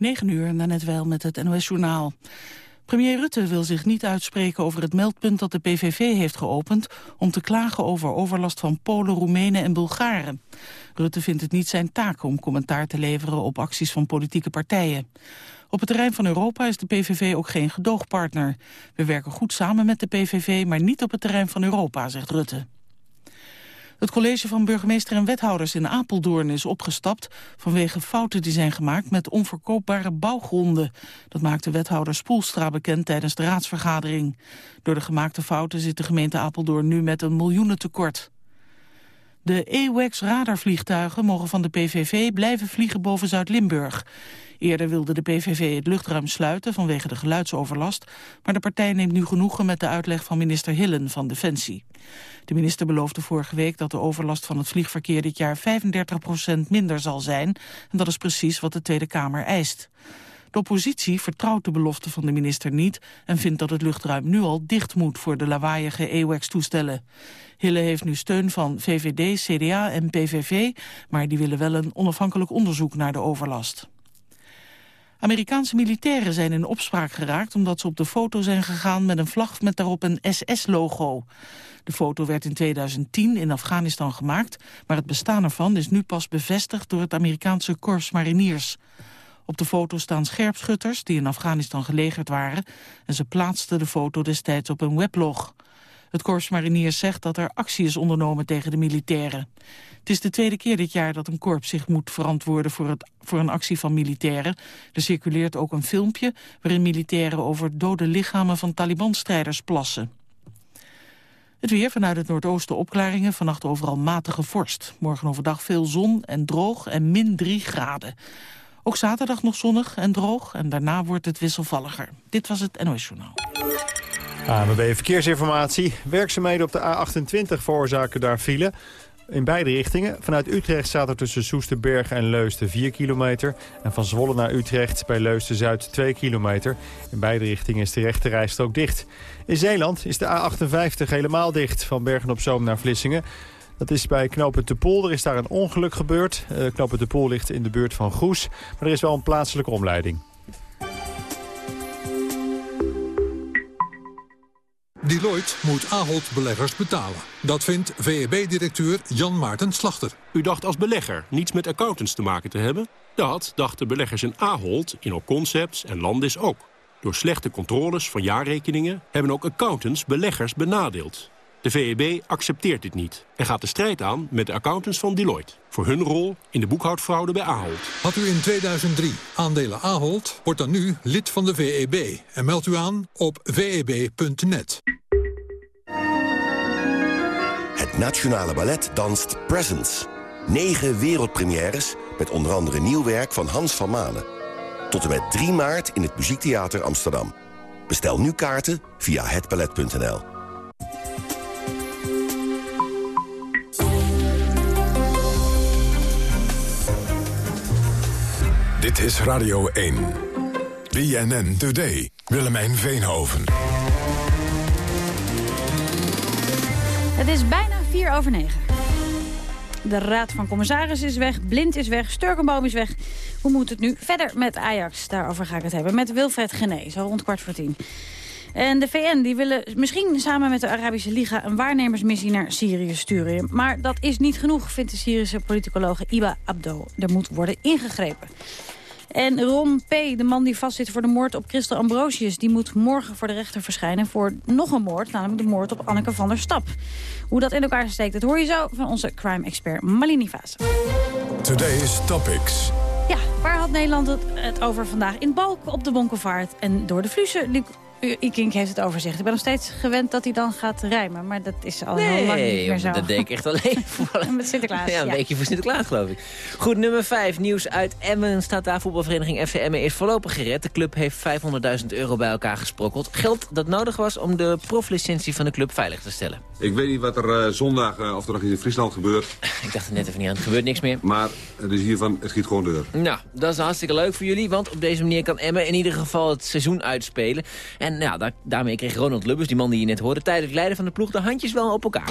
9 uur, net wel met het NOS-journaal. Premier Rutte wil zich niet uitspreken over het meldpunt dat de PVV heeft geopend... om te klagen over overlast van Polen, Roemenen en Bulgaren. Rutte vindt het niet zijn taak om commentaar te leveren op acties van politieke partijen. Op het terrein van Europa is de PVV ook geen gedoogpartner. We werken goed samen met de PVV, maar niet op het terrein van Europa, zegt Rutte. Het college van burgemeester en wethouders in Apeldoorn is opgestapt vanwege fouten die zijn gemaakt met onverkoopbare bouwgronden. Dat maakte wethouder Spoelstra bekend tijdens de raadsvergadering. Door de gemaakte fouten zit de gemeente Apeldoorn nu met een miljoenentekort. De AWACS radarvliegtuigen mogen van de PVV blijven vliegen boven Zuid-Limburg. Eerder wilde de PVV het luchtruim sluiten vanwege de geluidsoverlast, maar de partij neemt nu genoegen met de uitleg van minister Hillen van Defensie. De minister beloofde vorige week dat de overlast van het vliegverkeer dit jaar 35% minder zal zijn en dat is precies wat de Tweede Kamer eist. De oppositie vertrouwt de belofte van de minister niet en vindt dat het luchtruim nu al dicht moet voor de lawaaiige EWAX-toestellen. Hille heeft nu steun van VVD, CDA en PVV, maar die willen wel een onafhankelijk onderzoek naar de overlast. Amerikaanse militairen zijn in opspraak geraakt omdat ze op de foto zijn gegaan met een vlag met daarop een SS-logo. De foto werd in 2010 in Afghanistan gemaakt, maar het bestaan ervan is nu pas bevestigd door het Amerikaanse Korps Mariniers. Op de foto staan scherpschutters die in Afghanistan gelegerd waren en ze plaatsten de foto destijds op een weblog. Het Korps Mariniers zegt dat er actie is ondernomen tegen de militairen. Het is de tweede keer dit jaar dat een korps zich moet verantwoorden voor, het, voor een actie van militairen. Er circuleert ook een filmpje waarin militairen over dode lichamen van Taliban-strijders plassen. Het weer vanuit het noordoosten opklaringen, vannacht overal matige vorst. Morgen overdag veel zon en droog en min 3 graden. Ook zaterdag nog zonnig en droog en daarna wordt het wisselvalliger. Dit was het NOS Journaal. ANWB Verkeersinformatie. Werkzaamheden op de A28 veroorzaken daar file. In beide richtingen. Vanuit Utrecht staat er tussen Soesterberg en Leusden 4 kilometer. En van Zwolle naar Utrecht bij Leusden-Zuid 2 kilometer. In beide richtingen is de rechte rijstrook dicht. In Zeeland is de A58 helemaal dicht. Van Bergen-op-Zoom naar Vlissingen. Dat is bij knooppunt de Pool. Er is daar een ongeluk gebeurd. Uh, knooppunt de Pool ligt in de buurt van Goes. Maar er is wel een plaatselijke omleiding. Deloitte moet Ahold beleggers betalen. Dat vindt VEB-directeur Jan Maarten Slachter. U dacht als belegger niets met accountants te maken te hebben? Dat dachten beleggers in Ahold, in Concepts en Landis ook. Door slechte controles van jaarrekeningen hebben ook accountants beleggers benadeeld. De VEB accepteert dit niet en gaat de strijd aan met de accountants van Deloitte... voor hun rol in de boekhoudfraude bij Ahold. Had u in 2003 aandelen Ahold, wordt dan nu lid van de VEB... en meldt u aan op veb.net. Het Nationale Ballet danst Presents. Negen wereldpremières met onder andere nieuw werk van Hans van Manen. Tot en met 3 maart in het Muziektheater Amsterdam. Bestel nu kaarten via hetballet.nl. Dit is Radio 1. BNN Today. Willemijn Veenhoven. Het is bijna vier over negen. De Raad van Commissaris is weg, Blind is weg, Sturkenboom is weg. Hoe moet het nu verder met Ajax? Daarover ga ik het hebben met Wilfred Gené, zo rond kwart voor tien. En de VN die willen misschien samen met de Arabische Liga... een waarnemersmissie naar Syrië sturen. Maar dat is niet genoeg, vindt de Syrische politicologe Iba Abdo. Er moet worden ingegrepen. En Ron P., de man die vastzit voor de moord op Christel Ambrosius... die moet morgen voor de rechter verschijnen voor nog een moord... namelijk de moord op Anneke van der Stap. Hoe dat in elkaar steekt, dat hoor je zo van onze crime-expert Malini Vase. Today's Topics. Ja, waar had Nederland het, over vandaag? In Balk op de Bonkenvaart en door de liep Ikink heeft het overzicht. Ik ben nog steeds gewend dat hij dan gaat rijmen. Maar dat is al heel lang niet meer zo. dat deed ik echt alleen voor... Met Sinterklaas. Ja, een beetje voor Sinterklaas, geloof ik. Goed, nummer 5. Nieuws uit Emmen. Staat daar voetbalvereniging FC Emmen is voorlopig gered. De club heeft 500.000 euro bij elkaar gesprokkeld. Geld dat nodig was om de proflicentie van de club veilig te stellen. Ik weet niet wat er uh, zondag uh, of er nog in Friesland gebeurt. ik dacht er net even niet aan. Er gebeurt niks meer. Maar het is hiervan, het schiet gewoon deur. Nou, dat is hartstikke leuk voor jullie. Want op deze manier kan Emmen in ieder geval het seizoen uitspelen. En nou, daar, daarmee kreeg Ronald Lubbers, die man die je net hoorde... tijdelijk leider van de ploeg, de handjes wel op elkaar.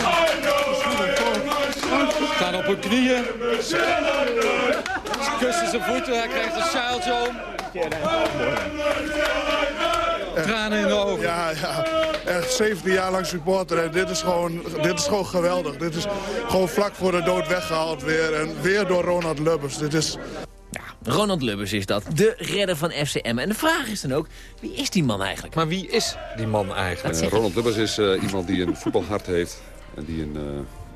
Staan op hun knieën. Ze kussen zijn voeten, hij krijgt een sjaaltje om. Tranen in de ogen. Ja, ja. Echt 17 jaar lang supporter. En dit is, gewoon, dit is gewoon geweldig. Dit is gewoon vlak voor de dood weggehaald weer. En weer door Ronald Lubbers. Dit is... Ronald Lubbers is dat, de redder van FCM. En de vraag is dan ook, wie is die man eigenlijk? Maar wie is die man eigenlijk? Uh, Ronald Lubbers is uh, iemand die een voetbalhart heeft. En die een, uh,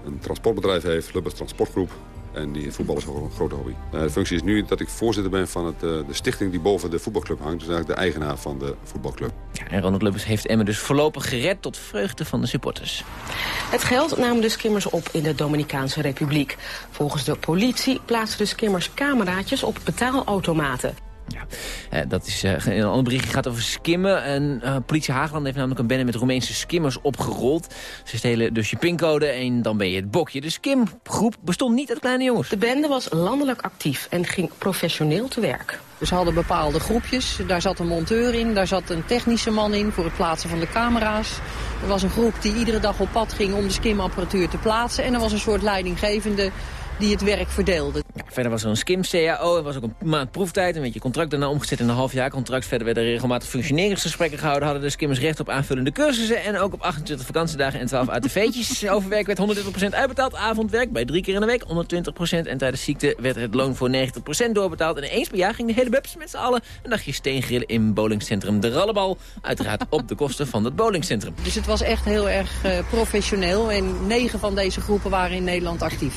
een transportbedrijf heeft, Lubbers Transportgroep. En die voetbal is gewoon een grote hobby. Uh, de functie is nu dat ik voorzitter ben van het, uh, de stichting die boven de voetbalclub hangt. Dus eigenlijk de eigenaar van de voetbalclub. Ja, en Ronald Lubbers heeft Emmen dus voorlopig gered tot vreugde van de supporters. Het geld namen de skimmers op in de Dominicaanse Republiek. Volgens de politie plaatsen de skimmers cameraatjes op betaalautomaten. Ja, uh, dat is, uh, een ander berichtje gaat over skimmen. En, uh, politie Haagland heeft namelijk een bende met Roemeense skimmers opgerold. Ze stelen dus je pincode en dan ben je het bokje. De skimgroep bestond niet uit kleine jongens. De bende was landelijk actief en ging professioneel te werk. Ze hadden bepaalde groepjes. Daar zat een monteur in, daar zat een technische man in voor het plaatsen van de camera's. Er was een groep die iedere dag op pad ging om de skimapparatuur te plaatsen. En er was een soort leidinggevende die het werk verdeelde. Ja, verder was er een skim-CAO, er was ook een maand proeftijd... een beetje contract daarna omgezet in een half jaar contract. Verder werden regelmatig functioneringsgesprekken gehouden... hadden de skimmers recht op aanvullende cursussen... en ook op 28 vakantiedagen en 12 ATV'tjes. Overwerk werd 120% uitbetaald, avondwerk bij drie keer in de week 120%... en tijdens ziekte werd het loon voor 90% doorbetaald. En eens per jaar ging de hele bubs met z'n allen een dagje steengrillen... in bowlingcentrum De Rallebal. Uiteraard op de kosten van het bowlingcentrum. Dus het was echt heel erg uh, professioneel... en negen van deze groepen waren in Nederland actief.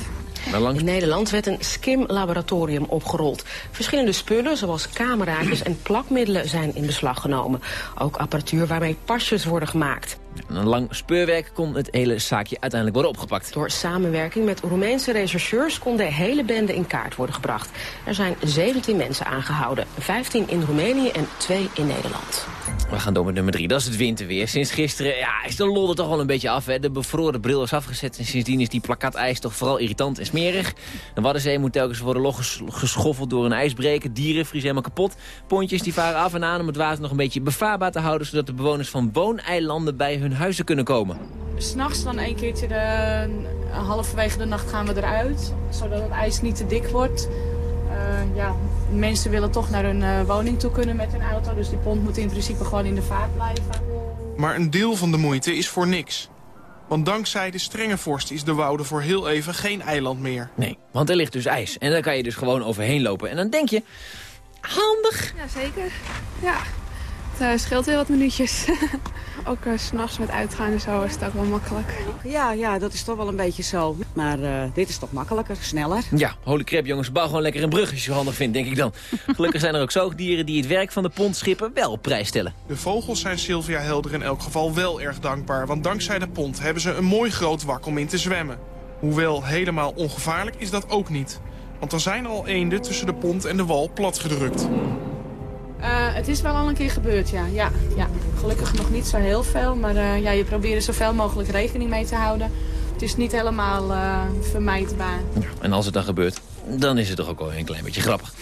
In Nederland werd een skim-laboratorium opgerold. Verschillende spullen, zoals cameraatjes en plakmiddelen, zijn in beslag genomen. Ook apparatuur waarmee pasjes worden gemaakt. Een lang speurwerk kon het hele zaakje uiteindelijk worden opgepakt. Door samenwerking met Roemeense rechercheurs kon de hele bende in kaart worden gebracht. Er zijn 17 mensen aangehouden, 15 in Roemenië en 2 in Nederland. We gaan door met nummer 3, dat is het winterweer. Sinds gisteren ja, is de lol er toch wel een beetje af. Hè? De bevroren bril is afgezet en sindsdien is die plakatijs toch vooral irritant en smerig. De Waddenzee moet telkens worden losgeschoffeld door een ijsbreker. Dieren vriezen helemaal kapot. Pontjes die varen af en aan om het water nog een beetje bevaarbaar te houden... zodat de bewoners van wooneilanden bij hun huizen kunnen komen. S'nachts dan een keertje de, halverwege de nacht gaan we eruit. Zodat het ijs niet te dik wordt. Uh, ja, mensen willen toch naar hun uh, woning toe kunnen met hun auto. Dus die pont moet in principe gewoon in de vaart blijven. Maar een deel van de moeite is voor niks. Want dankzij de strenge vorst is de Woude voor heel even geen eiland meer. Nee, want er ligt dus ijs. En daar kan je dus gewoon overheen lopen. En dan denk je, handig. Jazeker. Ja, het uh, scheelt heel wat minuutjes. ook uh, s'nachts met uitgaan en zo is het ook wel makkelijk. Ja, ja, dat is toch wel een beetje zo. Maar uh, dit is toch makkelijker, sneller. Ja, holy crap jongens, bouw gewoon lekker een brug als je het handig vindt, denk ik dan. Gelukkig zijn er ook zoogdieren die het werk van de pontschippen wel op prijs stellen. De vogels zijn Sylvia Helder in elk geval wel erg dankbaar. Want dankzij de pont hebben ze een mooi groot wak om in te zwemmen. Hoewel helemaal ongevaarlijk is dat ook niet. Want er zijn al eenden tussen de pont en de wal platgedrukt. Uh, het is wel al een keer gebeurd, ja. ja, ja. Gelukkig nog niet zo heel veel, maar uh, ja, je probeert er zoveel mogelijk rekening mee te houden. Het is niet helemaal uh, vermijdbaar. Ja, en als het dan gebeurt, dan is het toch ook wel een klein beetje grappig.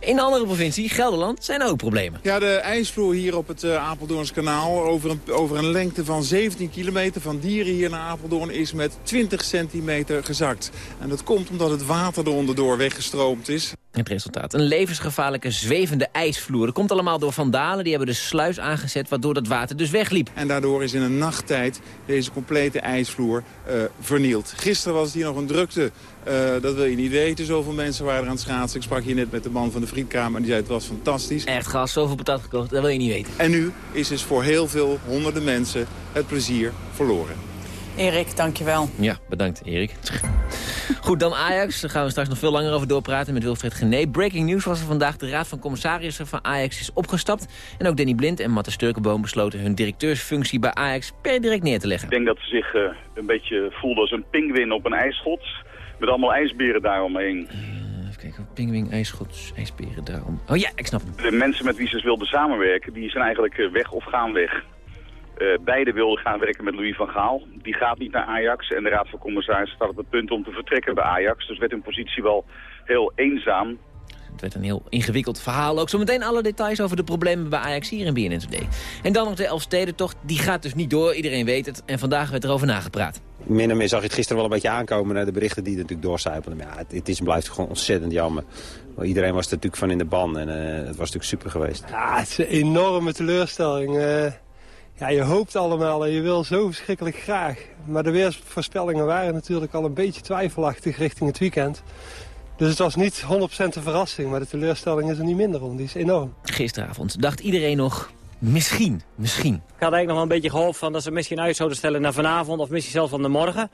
In een andere provincie, Gelderland, zijn er ook problemen. Ja, de ijsvloer hier op het uh, Apeldoorns kanaal over een, over een lengte van 17 kilometer van Dieren hier naar Apeldoorn is met 20 centimeter gezakt. En dat komt omdat het water er onderdoor weggestroomd is. Het resultaat, een levensgevaarlijke zwevende ijsvloer. Dat komt allemaal door vandalen, die hebben de sluis aangezet... waardoor dat water dus wegliep. En daardoor is in een nachttijd deze complete ijsvloer uh, vernield. Gisteren was het hier nog een drukte, uh, dat wil je niet weten. Zoveel mensen waren er aan het schaatsen. Ik sprak hier net met de man van de Frietkamer en die zei het was fantastisch. Echt gas, zoveel patat gekocht, dat wil je niet weten. En nu is dus voor heel veel honderden mensen het plezier verloren. Erik, dankjewel. Ja, bedankt Erik. Goed, dan Ajax. Daar gaan we straks nog veel langer over doorpraten met Wilfred Gené. Breaking news was er vandaag. De raad van commissarissen van Ajax is opgestapt. En ook Danny Blind en Matte Sturkenboom besloten hun directeursfunctie bij Ajax per direct neer te leggen. Ik denk dat ze zich uh, een beetje voelden als een pinguïn op een ijsschot. Met allemaal ijsberen daaromheen. Uh, even kijken, pinguïn, ijsschots, ijsberen daarom. Oh ja, ik snap het. De mensen met wie ze wilden samenwerken, die zijn eigenlijk weg of gaan weg. Uh, beide wilden gaan werken met Louis van Gaal. Die gaat niet naar Ajax en de Raad van Commissarissen staat op het punt om te vertrekken bij Ajax. Dus werd hun positie wel heel eenzaam. Het werd een heel ingewikkeld verhaal. Ook zometeen alle details over de problemen bij Ajax hier in BNN Today. En dan nog de Elfstedentocht. Die gaat dus niet door, iedereen weet het. En vandaag werd erover nagepraat. min en meer zag je het gisteren wel een beetje aankomen... naar de berichten die natuurlijk doorcijpelden. Maar ja, het, het is en blijft gewoon ontzettend jammer. Want iedereen was er natuurlijk van in de ban en uh, het was natuurlijk super geweest. Ja, het is een enorme teleurstelling. Uh, ja, je hoopt allemaal en je wil zo verschrikkelijk graag. Maar de weersvoorspellingen waren natuurlijk al een beetje twijfelachtig richting het weekend. Dus het was niet 100% een verrassing, maar de teleurstelling is er niet minder om. Die is enorm. Gisteravond dacht iedereen nog, misschien, misschien. Ik had eigenlijk nog wel een beetje gehoopt van dat ze misschien uit zouden stellen naar vanavond of misschien zelfs van de morgen.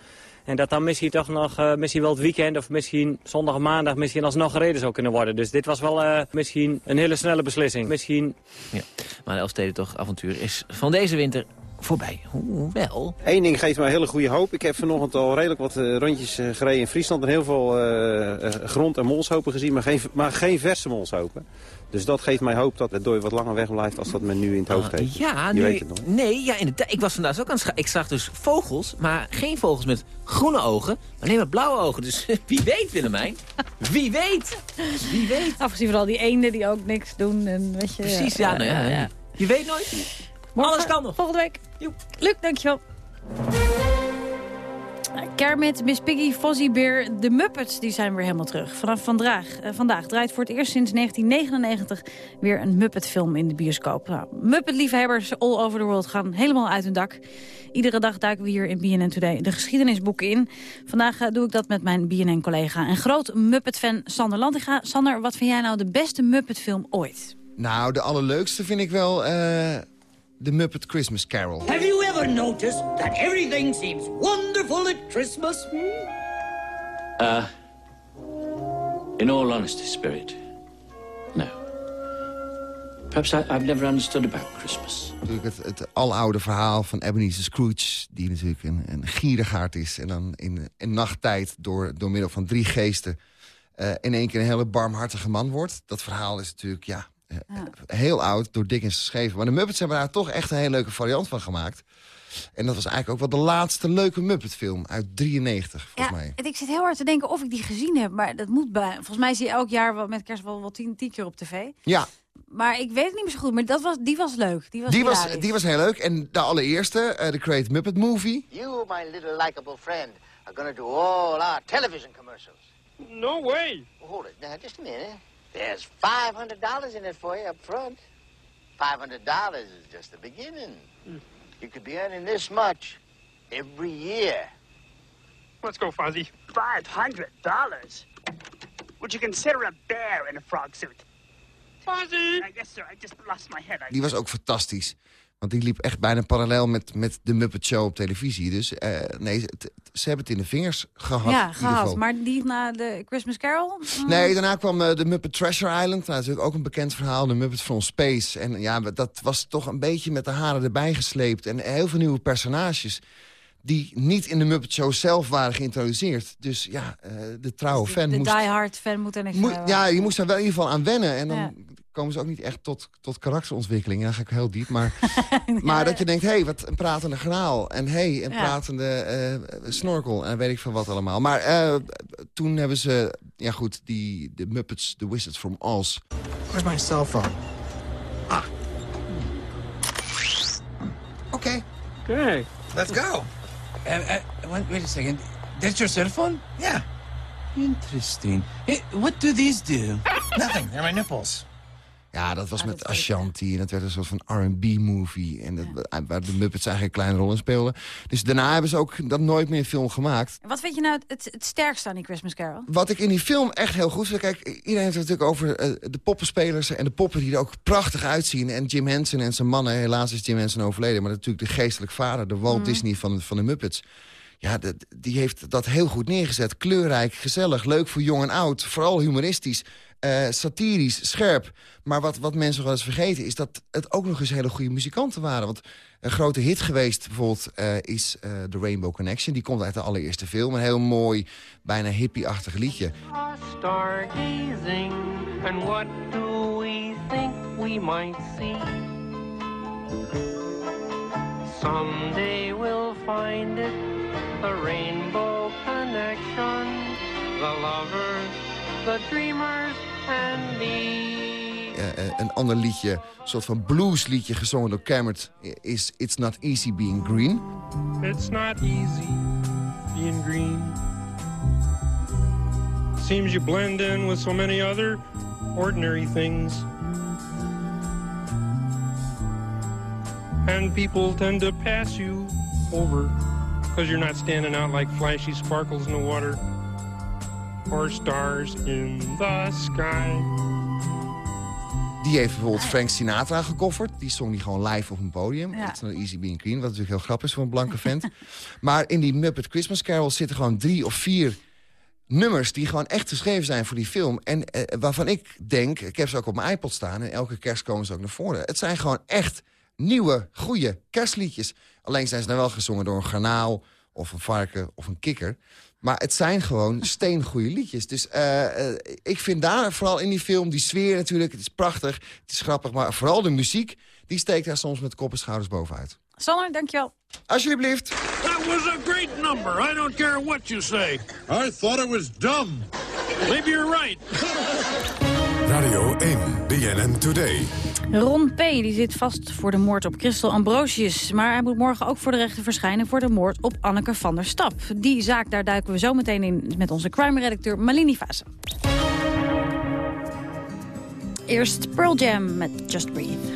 En dat dan misschien toch nog, uh, misschien wel het weekend of misschien zondag of maandag misschien alsnog gereden zou kunnen worden. Dus dit was wel uh, misschien een hele snelle beslissing. Misschien... Ja, maar de Elfsteden toch avontuur is van deze winter voorbij. Hoewel... Eén ding geeft mij hele goede hoop. Ik heb vanochtend al redelijk wat uh, rondjes uh, gereden in Friesland... en heel veel uh, grond- en molshopen gezien, maar geen, maar geen verse molshopen. Dus dat geeft mij hoop dat het door wat langer weg blijft... als dat men nu in het hoofd heeft. ja, Je nee, weet het nog. Nee, ja, inderdaad. Ik was vandaag ook aan het Ik zag dus vogels, maar geen vogels met groene ogen... maar alleen met blauwe ogen. Dus wie weet, Willemijn. Wie weet. Wie weet. Afgezien van al die eenden die ook niks doen. En, weet je, Precies, ja, nou ja, ja. Je weet nooit. Morgen, Alles kan nog. Volgende week. Joep. Luc, dankjewel. Kermit, Miss Piggy, Fozzie Bear, de Muppets die zijn weer helemaal terug. Vanaf vandaag, uh, vandaag draait voor het eerst sinds 1999 weer een Muppet-film in de bioscoop. Nou, Muppet-liefhebbers all over the world gaan helemaal uit hun dak. Iedere dag duiken we hier in BNN Today de geschiedenisboeken in. Vandaag uh, doe ik dat met mijn BNN-collega en groot Muppet-fan Sander Lantinga. Sander, wat vind jij nou de beste Muppet-film ooit? Nou, de allerleukste vind ik wel... Uh... The Muppet Christmas Carol. Have you ever noticed that everything seems wonderful at Christmas? Hmm? Uh, in all honesty, Spirit, no. Perhaps I, I've never understood about Christmas. Natuurlijk het, het aloude verhaal van Ebenezer Scrooge... die natuurlijk een, een gierigaard is... en dan in een nachttijd door, door middel van drie geesten... Uh, in één keer een hele barmhartige man wordt. Dat verhaal is natuurlijk, ja, ja. Heel oud, door Dickens geschreven. Maar de Muppets hebben daar toch echt een hele leuke variant van gemaakt. En dat was eigenlijk ook wel de laatste leuke Muppet-film uit 93, volgens ja, mij. En ik zit heel hard te denken of ik die gezien heb. Maar dat moet bij. Volgens mij zie je elk jaar wel met kerst wel, wel tien, tien keer op tv. Ja. Maar ik weet het niet meer zo goed. Maar dat was, die was leuk. Die was, die was, die was heel leuk. En de allereerste, uh, The Great Muppet Movie. You, my little likable friend, are gonna do all our television commercials. No way. Hold it now, just a minute. There's $500 in it for you up front. $500 is just the beginning. Hmm. You could be earning this much every year. Let's go, Fozzie. $500? Would you consider a bear in a frog suit? Fozzie! Uh, I guess, sir. I just lost my head. I Die was ook fantastisch. Want die liep echt bijna parallel met, met de Muppet Show op televisie. Dus uh, nee, ze, ze hebben het in de vingers gehad. Ja, gehad. Maar die na de Christmas Carol? Mm. Nee, daarna kwam uh, de Muppet Treasure Island. Nou, natuurlijk ook een bekend verhaal. De Muppet from Space. En ja, dat was toch een beetje met de haren erbij gesleept. En heel veel nieuwe personages die niet in de Muppet Show zelf waren geïntroduceerd. Dus ja, uh, de trouwe dus fan de, diehard fan moet er niks ja, je moest daar wel in ieder geval aan wennen. En dan ja. komen ze ook niet echt tot, tot karakterontwikkeling. Dan ga ik heel diep. Maar, ja, maar dat je denkt, hé, hey, wat een pratende graal. En hé, hey, een Ja. pratende uh, snorkel. En weet ik veel wat allemaal. Maar uh, toen hebben ze, ja goed, die, de Muppets, The Wizards from Oz. Where's my cell phone? Ah. Okay. Okay. Let's go. Uh, uh, wait, wait a second. That's your cell phone? Yeah. Interesting. Hey, what do these do? Nothing. They're my nipples. Ja, dat was met Ashanti en dat werd een soort van R&B-movie. En dat, waar de Muppets eigenlijk een kleine rol in speelden. Dus daarna hebben ze ook dat nooit meer film gemaakt. Wat vind je nou het, het sterkste aan die Christmas Carol? Wat ik in die film echt heel goed vind... Kijk, iedereen heeft het natuurlijk over uh, de poppenspelers en de poppen die er ook prachtig uitzien. En Jim Henson en zijn mannen. Helaas is Jim Henson overleden. Maar natuurlijk de geestelijk vader, de Walt mm. Disney van, van de Muppets. Ja, die heeft dat heel goed neergezet. Kleurrijk, gezellig, leuk voor jong en oud. Vooral humoristisch. Uh, satirisch, scherp. Maar wat, wat mensen wel eens vergeten is dat het ook nog eens hele goede muzikanten waren. Want een grote hit geweest bijvoorbeeld uh, is uh, The Rainbow Connection. Die komt uit de allereerste film. Een heel mooi, bijna hippie-achtig liedje. Someday we'll find it, the rainbow connection, the lovers, the dreamers and me. Uh, een ander liedje, een soort van bluesliedje gezongen door Cameron... is It's Not Easy Being Green. It's not easy being green. Seems you blend in with so many other ordinary things. And people tend to pass you over because you're not standing out like flashy sparkles in the water or stars in the sky. Die heeft bijvoorbeeld Frank Sinatra gecoverd. Die zong die gewoon live op een podium. Ja. Dat is een Easy Being Queen, wat natuurlijk heel grappig is voor een blanke vent. maar in die Muppet Christmas Carol zitten gewoon drie of vier nummers... die gewoon echt geschreven zijn voor die film. En eh, waarvan ik denk, ik heb ze ook op mijn iPod staan... en elke kerst komen ze ook naar voren. Het zijn gewoon echt nieuwe, goede kerstliedjes. Alleen zijn ze dan wel gezongen door een garnaal of een varken of een kikker. Maar het zijn gewoon steengoede liedjes. Dus eh, eh, ik vind daar vooral in die film die sfeer natuurlijk... het is prachtig, het is grappig, maar vooral de muziek... die steekt daar soms met kop en schouders bovenuit. Sander, dankjewel. Alsjeblieft. That was a great number. I don't care what you say. I thought it was dumb. Maybe you're right. Radio 1, BNN Today. Ron P. die zit vast voor de moord op Christel Ambrosius. Maar hij moet morgen ook voor de rechter verschijnen... voor de moord op Anneke van der Stap. Die zaak, daar duiken we zo meteen in... met onze crime-redacteur Malini Vase. Eerst Pearl Jam met Just Breathe.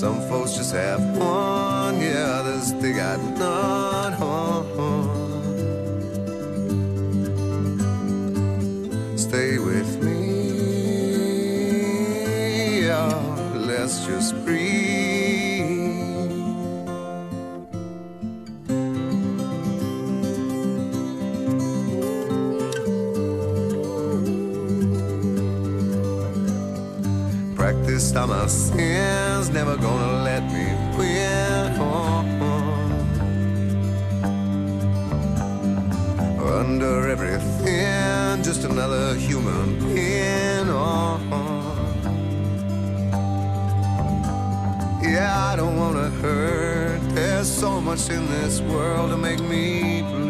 Some folks just have one, yeah, others they got none. Stay with me, oh, let's just breathe. Practice on my never gonna let me win. Under everything, just another human being. Yeah, I don't wanna hurt. There's so much in this world to make me.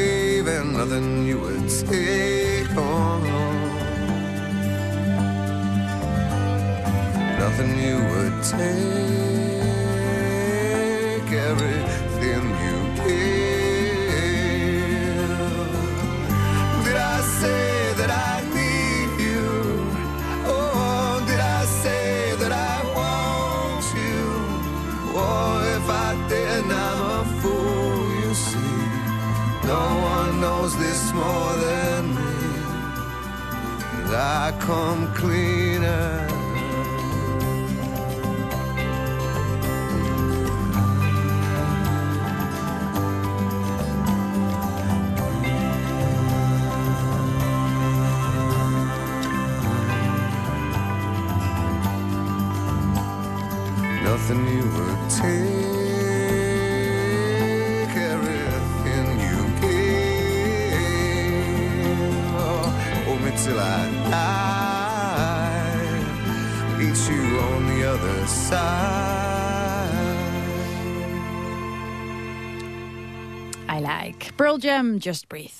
nothing you would take. Oh, nothing you would take. Pearl Jam, Just Breathe.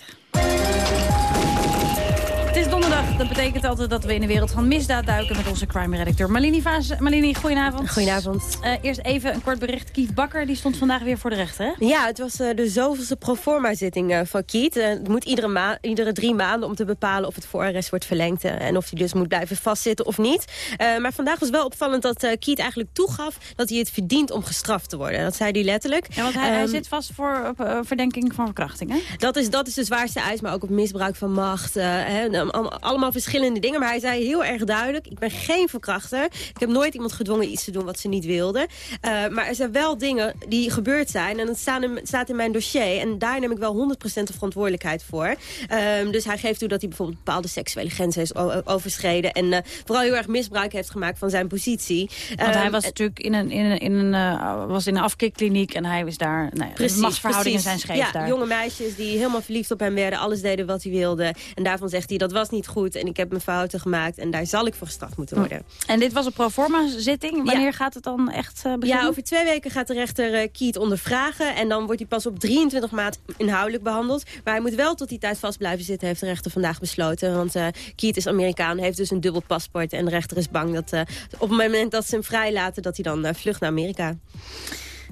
Het is donderdag. Dat betekent altijd dat we in de wereld van misdaad duiken... met onze crime-redacteur Malini Vaas. Malini, goedenavond. Goedenavond. Uh, eerst even een kort bericht. Kiet Bakker die stond vandaag weer voor de rechter, hè? Ja, het was uh, de zoveelste proforma-zitting uh, van Kiet. het moet iedere, iedere drie maanden om te bepalen of het voorarrest wordt verlengd... en of hij dus moet blijven vastzitten of niet. maar vandaag was wel opvallend dat Kiet eigenlijk toegaf... dat hij het verdient om gestraft te worden. Dat zei hij letterlijk. Ja, want hij, um, hij zit vast voor verdenking van verkrachting, hè? Dat is, dat is de zwaarste eis, maar ook op misbruik van macht. Hè, allemaal verschillende dingen. Maar hij zei heel erg duidelijk, ik ben geen verkrachter. Ik heb nooit iemand gedwongen iets te doen wat ze niet wilde. Uh, maar er zijn wel dingen die gebeurd zijn. En dat staat in, staat in mijn dossier. En daar neem ik wel 100% de verantwoordelijkheid voor. Uh, dus hij geeft toe dat hij bijvoorbeeld bepaalde seksuele grenzen is overschreden. En uh, vooral heel erg misbruik heeft gemaakt van zijn positie. Want hij was natuurlijk in een, in een, in een, was in een afkikkliniek. En hij was daar... Ja, precies, machtsverhoudingen zijn scheef ja, daar. jonge meisjes die helemaal verliefd op hem werden. Alles deden wat hij wilde. En daarvan zegt hij, dat was niet goed. En ik heb mijn fouten gemaakt. En daar zal ik voor gestraft moeten worden. En dit was een proforma-zitting. Wanneer ja. gaat het dan echt uh, beginnen? Ja, over twee weken gaat de rechter uh, Kiet ondervragen. En dan wordt hij pas op 23 maart inhoudelijk behandeld. Maar hij moet wel tot die tijd vast blijven zitten, heeft de rechter vandaag besloten. Want uh, Kiet is Amerikaan, heeft dus een dubbel paspoort. En de rechter is bang dat op het moment dat ze hem vrijlaten... dat hij dan vlucht naar Amerika.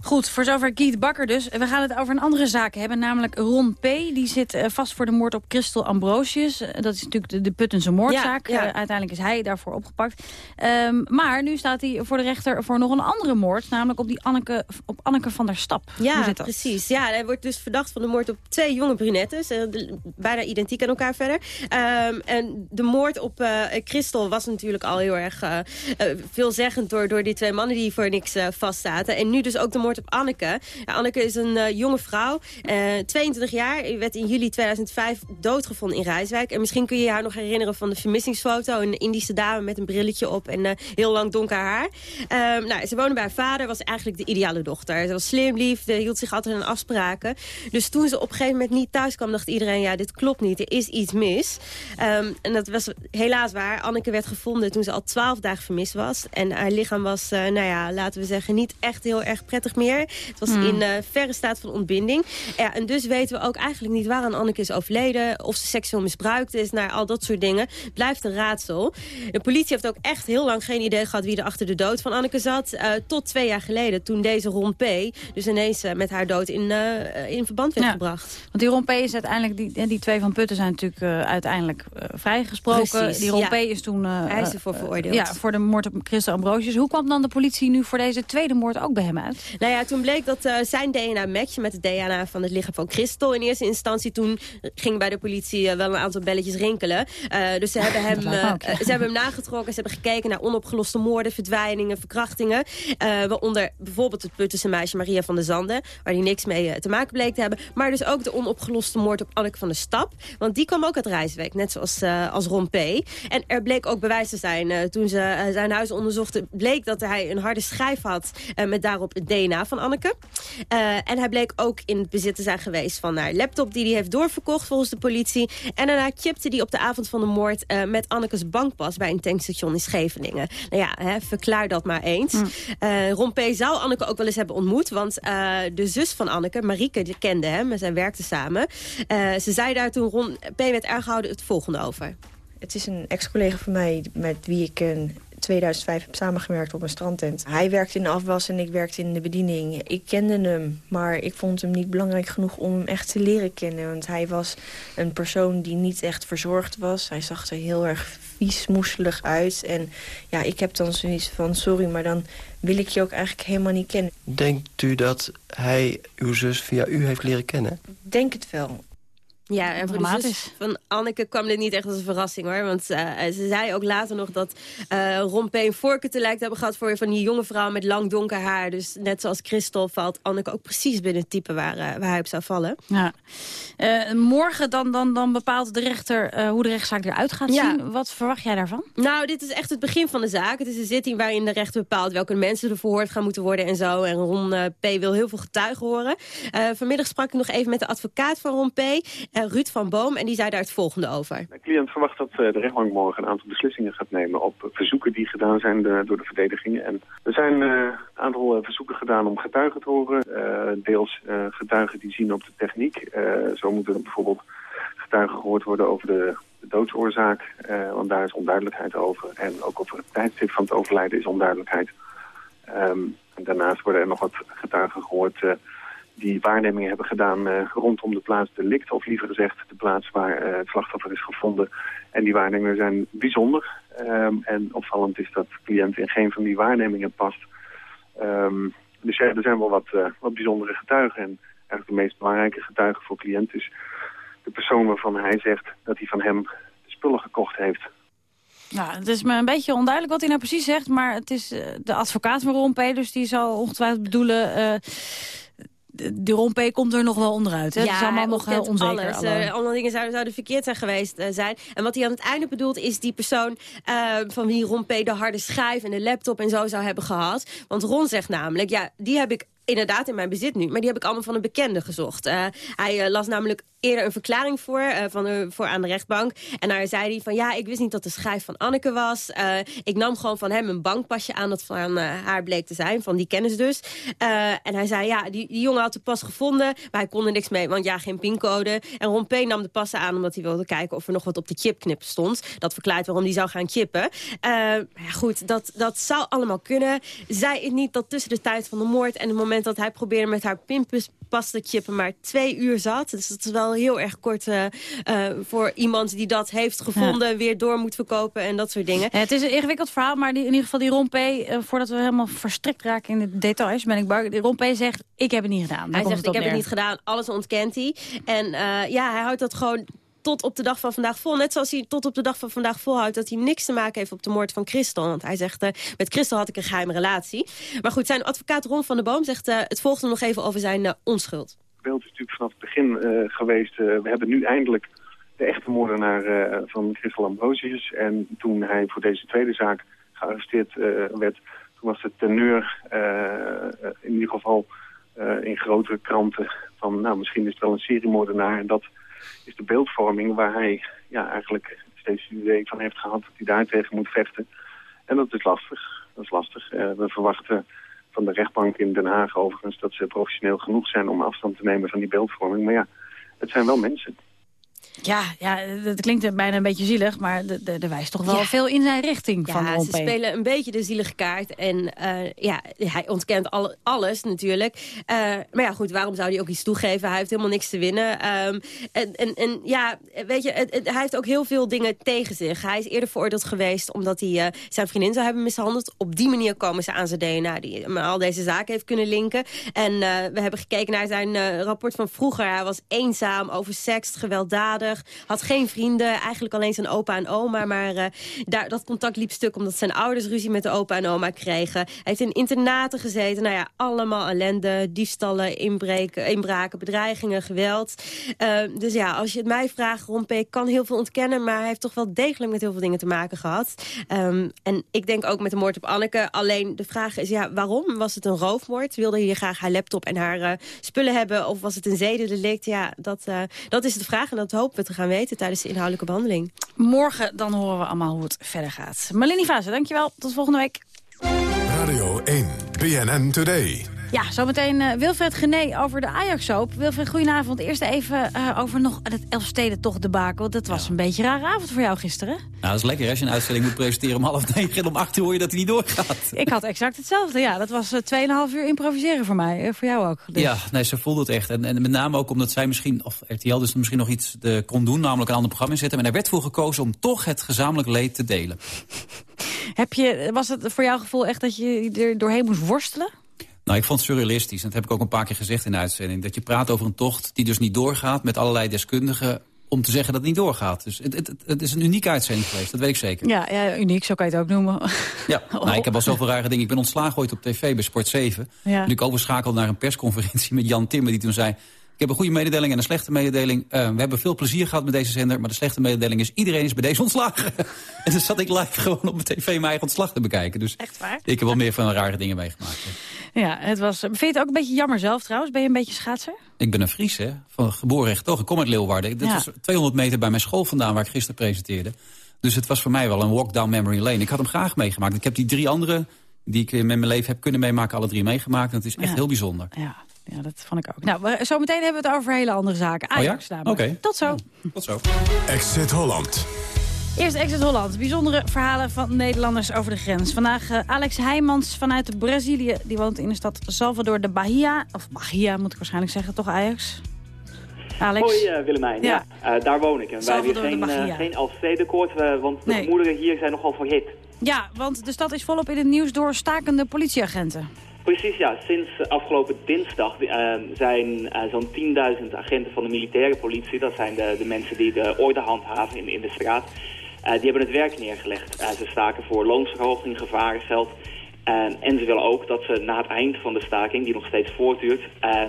Goed, voor zover Keith Bakker dus. We gaan het over een andere zaak hebben, namelijk Ron P. Die zit uh, vast voor de moord op Christel Ambrosius. Uh, dat is natuurlijk de, de Puttense moordzaak. Ja, ja. Uh, uiteindelijk is hij daarvoor opgepakt. Um, maar nu staat hij voor de rechter voor nog een andere moord. Namelijk op, die Anneke, op Anneke van der Stap. Ja, precies. Ja, hij wordt dus verdacht van de moord op twee jonge brunettes. bijna identiek aan elkaar verder. Um, en de moord op Christel was natuurlijk al heel erg veelzeggend... Door, door die twee mannen die voor niks vastzaten. En nu dus ook de moord op Anneke. Ja, Anneke is een uh, jonge vrouw, uh, 22 jaar. werd in juli 2005 doodgevonden in Rijswijk. En misschien kun je haar nog herinneren van de vermissingsfoto. Een Indische dame met een brilletje op en uh, heel lang donker haar. Um, nou, ze woonde bij haar vader, was eigenlijk de ideale dochter. Ze was slim, lief, hield zich altijd aan afspraken. Dus toen ze op een gegeven moment niet thuis kwam, dacht iedereen... ja, dit klopt niet, er is iets mis. Um, en dat was helaas waar. Anneke werd gevonden toen ze al 12 dagen vermist was. En haar lichaam was, nou ja, laten we zeggen, niet echt heel erg prettig meer. Het was in uh, verre staat van ontbinding. Ja, en dus weten we ook eigenlijk niet waaraan Anneke is overleden. Of ze seksueel misbruikt is. Nou, al dat soort dingen. Blijft een raadsel. De politie heeft ook echt heel lang geen idee gehad wie er achter de dood van Anneke zat. Uh, tot twee jaar geleden. Toen deze Ron P. dus ineens uh, met haar dood in, in verband werd ja, gebracht. Want die Ron P. is uiteindelijk... Die, die twee van Putten zijn natuurlijk uiteindelijk vrijgesproken. Precies, die Ron ja. P. is toen... Hij is ervoor veroordeeld. ja, voor de moord op Christel Ambrosius. Hoe kwam dan de politie nu voor deze tweede moord ook bij hem uit? Nou ja, toen bleek dat uh, zijn DNA matchte met het DNA van het lichaam van Christel. In eerste instantie toen ging bij de politie uh, wel een aantal belletjes rinkelen. Uh, dus ze hebben, hem, ook, ja. ze hebben hem nagetrokken. Ze hebben gekeken naar onopgeloste moorden, verdwijningen, verkrachtingen. waaronder bijvoorbeeld het Puttense meisje Maria van der Zanden. Waar hij niks mee te maken bleek te hebben. Maar dus ook de onopgeloste moord op Anneke van der Stap. Want die kwam ook uit Rijswijk, net zoals als Ron P. En er bleek ook bewijs te zijn. toen ze zijn huis onderzochten, bleek dat hij een harde schijf had. met daarop het DNA van Anneke. Uh, en hij bleek ook in het bezit te zijn geweest van haar laptop die hij heeft doorverkocht volgens de politie. En daarna chipte hij op de avond van de moord uh, met Annekes bankpas bij een tankstation in Scheveningen. Nou ja, hè, verklaar dat maar eens. Mm. Uh, Ron P. zou Anneke ook wel eens hebben ontmoet, want de zus van Anneke, Marieke, die kende hem en zij werkten samen. ze zei daar toen Ron P. werd aangehouden het volgende over. Het is een ex-collega van mij met wie ik een 2005 heb samengewerkt op een strandtent. Hij werkte in de afwas en ik werkte in de bediening. Ik kende hem, maar ik vond hem niet belangrijk genoeg om hem echt te leren kennen. Want hij was een persoon die niet echt verzorgd was. Hij zag er heel erg vies, moeselig uit. En ja, ik heb dan zoiets van, sorry, maar dan wil ik je ook eigenlijk helemaal niet kennen. Denkt u dat hij uw zus via u heeft leren kennen? Denk het wel. Ja, en voor de zus van Anneke kwam dit niet echt als een verrassing hoor. Want uh, ze zei ook later nog dat uh, Ron P. een voorkeur te lijkt hebben gehad... voor van die jonge vrouw met lang donker haar. Dus net zoals Christel valt Anneke ook precies binnen het type waar, uh, waar hij op zou vallen. Ja. morgen dan, dan, dan bepaalt de rechter hoe de rechtszaak eruit gaat Ja. zien. Wat verwacht jij daarvan? Nou, dit is echt het begin van de zaak. Het is een zitting waarin de rechter bepaalt welke mensen er verhoord gaan moeten worden en zo. En Ron P. wil heel veel getuigen horen. Vanmiddag sprak ik nog even met de advocaat van Ron P., uh, Ruud van Boom, en die zei daar het volgende over. De cliënt verwacht dat uh, de rechtbank morgen een aantal beslissingen gaat nemen op verzoeken die gedaan zijn de, door de verdediging. En er zijn uh, een aantal verzoeken gedaan om getuigen te horen. Deels getuigen die zien op de techniek. zo moeten er bijvoorbeeld getuigen gehoord worden over de doodsoorzaak, eh, want daar is onduidelijkheid over. En ook over het tijdstip van het overlijden is onduidelijkheid. Ehm, daarnaast worden er nog wat getuigen gehoord eh, die waarnemingen hebben gedaan eh, rondom de plaats delict. Of liever gezegd de plaats waar eh, het slachtoffer is gevonden. En die waarnemingen zijn bijzonder. Ehm, en opvallend is dat de cliënt in geen van die waarnemingen past. Ehm, dus ja, er zijn wel wat, eh, wat bijzondere getuigen. En eigenlijk de meest belangrijke getuige voor cliënt is de persoon waarvan hij zegt dat hij van hem de spullen gekocht heeft. Ja, het is me een beetje onduidelijk wat hij nou precies zegt... maar het is de advocaat van Ron P. dus die zal ongetwijfeld bedoelen... eh, de, P. komt er nog wel onderuit. Hè? Ja, het is allemaal nog eh, ontkent onzeker. Alles. Eh, allemaal dingen zouden, zouden verkeerd zijn geweest eh, zijn. En wat hij aan het einde bedoelt is die persoon eh, van wie Ron P. de harde schijf en de laptop en zo zou hebben gehad. Want Ron zegt namelijk, ja, die heb ik inderdaad in mijn bezit nu. Maar die heb ik allemaal van een bekende gezocht. Eh, hij eh, las namelijk eerder een verklaring voor, eh, van de, voor aan de rechtbank. En daar zei hij van, ja, ik wist niet dat de schijf van Anneke was. Eh, ik nam gewoon van hem een bankpasje aan dat van eh, haar bleek te zijn. Van die kennis dus. Eh, en hij zei, ja, die, die jongen had de pas gevonden. Maar hij kon er niks mee, want ja, geen pincode. En Ron nam de passen aan omdat hij wilde kijken of er nog wat op de chipknip stond. Dat verklaart waarom die zou gaan chippen. Eh, ja, goed, dat, dat zou allemaal kunnen. Zij het niet dat tussen de tijd van de moord en het moment dat hij probeerde met haar pinpas te chippen maar twee uur zat. Dus dat is wel heel erg kort eh, eh, voor iemand die dat heeft gevonden, weer door moet verkopen en dat soort dingen. Ja, het is een ingewikkeld verhaal, maar die, in ieder geval die Ron P., eh, voordat we helemaal verstrikt raken in de details, ben ik bang. Die Ron P. zegt, ik heb het niet gedaan. Daar Hij zegt, ik heb het niet gedaan, alles ontkent hij. En ja, hij houdt dat gewoon tot op de dag van vandaag vol. Net zoals hij tot op de dag van vandaag volhoudt... dat hij niks te maken heeft op de moord van Christel. Want hij zegt, eh, met Christel had ik een geheime relatie. Maar goed, zijn advocaat Ron van der Boom zegt... eh, het volgende nog even over zijn eh, onschuld. Het beeld is natuurlijk vanaf het begin geweest. we hebben nu eindelijk de echte moordenaar van Christel Ambrosius. En toen hij voor deze tweede zaak gearresteerd werd... toen was de teneur in ieder geval in grotere kranten... van nou, misschien is het wel een seriemoordenaar. En dat is de beeldvorming waar hij ja, eigenlijk steeds het idee van heeft gehad... dat hij daar tegen moet vechten. En dat is lastig. Dat is lastig. Eh, we verwachten van de rechtbank in Den Haag overigens... dat ze professioneel genoeg zijn om afstand te nemen van die beeldvorming. Maar ja, het zijn wel mensen. Ja, ja, dat klinkt bijna een beetje zielig, maar de- de- er wijst toch wel Ja. veel in zijn richting van Ja, ze spelen een beetje de zielige kaart. En eh, ja, hij ontkent al, alles natuurlijk. Eh, maar ja, goed, waarom zou hij ook iets toegeven? Hij heeft helemaal niks te winnen. Ehm, en, en, en ja, weet je, het, het- hij heeft ook heel veel dingen tegen zich. Hij is eerder veroordeeld geweest omdat hij eh, zijn vriendin zou hebben mishandeld. Op die manier komen ze aan zijn DNA, die hem al deze zaken heeft kunnen linken. En we hebben gekeken naar zijn rapport van vroeger. Hij was eenzaam, oversext, gewelddadig, had geen vrienden. Eigenlijk alleen zijn opa en oma, maar eh, daar, dat contact liep stuk omdat zijn ouders ruzie met de opa en oma kregen. Hij heeft in internaten gezeten. Nou ja, allemaal ellende, diefstallen, inbreken, inbraken, bedreigingen, geweld. Eh, dus ja, als je het mij vraagt, Ron P. kan heel veel ontkennen... maar hij heeft toch wel degelijk met heel veel dingen te maken gehad. Ehm, en ik denk ook met de moord op Anneke. Alleen de vraag is, ja, waarom? Was het een roofmoord? Wilde hij graag haar laptop en haar eh, spullen hebben? Of was het een zedendelict? Ja, dat, dat is de vraag en dat hopen we te gaan weten tijdens de inhoudelijke behandeling. Morgen dan horen we allemaal hoe het verder gaat. Marlene Vase, dankjewel. Tot volgende week. Radio 1, BNN Today. Ja, zometeen eh, Wilfred Gené over de Ajax-soap. Wilfred, goedenavond. Eerst even eh, over nog het Elfstedentocht debakel. Dat was een beetje een rare avond voor jou gisteren. Nou, dat is lekker als je een uitzending moet presenteren om half negen... en om acht uur hoor je dat hij niet doorgaat. Ik had exact hetzelfde. Ja, dat was eh, 2,5 uur improviseren voor mij. Voor jou ook. Dus- Ja, nee, ze voelde het echt. En, en met name ook omdat zij misschien, of RTL dus misschien nog iets kon doen... namelijk een ander programma inzetten. Maar er werd voor gekozen om toch het gezamenlijk leed te delen. Heb je, was het voor jouw gevoel echt dat je er doorheen moest worstelen? Nou, ik vond het surrealistisch. En dat heb ik ook een paar keer gezegd in de uitzending. Dat je praat over een tocht die dus niet doorgaat... met allerlei deskundigen om te zeggen dat het niet doorgaat. Dus het, het, het is een unieke uitzending geweest, dat weet ik zeker. Ja, ja, uniek, zo kan je het ook noemen. Ja, nou, ik heb al zoveel rare dingen. Ik ben ontslagen ooit op tv bij Sport 7. Ja. Ik overschakelde naar een persconferentie met Jan Timmer... die toen zei, ik heb een goede mededeling en een slechte mededeling. Eh, we hebben veel plezier gehad met deze zender... maar de slechte mededeling is, iedereen is bij deze ontslagen. en toen zat ik live gewoon op mijn tv mijn eigen ontslag te bekijken. Dus Echt waar? ik heb wel meer van rare dingen meegemaakt. Ja, het was, vind je het ook een beetje jammer zelf trouwens? Ben je een beetje schaatser? Ik ben een Fries, hè, van geboren echt toch. Ik kom uit Leeuwarden. Dit Ja. was 200 meter bij mijn school vandaan waar ik gisteren presenteerde. Dus het was voor mij wel een walk down memory lane. Ik had hem graag meegemaakt. Ik heb die drie andere die ik in mijn leven heb kunnen meemaken... alle drie meegemaakt. En het is echt Ja. heel bijzonder. Ja. Ja, dat vond ik ook. Nou, we- zometeen hebben we het over hele andere zaken. Oh ja? Ajax namelijk. Oké. Tot zo. Tot zo. Exit Holland. Eerst Exit Holland. Bijzondere verhalen van Nederlanders over de grens. Vandaag eh, Alex Heijmans vanuit Brazilië. Die woont in de stad Salvador de Bahia. Of Bahia moet ik waarschijnlijk zeggen, toch Ajax? Alex? Hoi eh, Willemijn, ja. Eh, daar woon ik. En wij hebben Salvador hier de geen, Bahia. geen Elfstedenkoord, eh, want de Nee. gemoederen hier zijn nogal verhit. Ja, want de stad is volop in het nieuws door stakende politieagenten. Precies, ja. Sinds afgelopen dinsdag eh, zijn eh, zo'n 10.000 agenten van de militaire politie... dat zijn de, de mensen die de orde handhaven in, de straat... eh, die hebben het werk neergelegd. Ze staken voor loonsverhoging, gevarengeld... Eh, en ze willen ook dat ze na het eind van de staking, die nog steeds voortduurt, eh,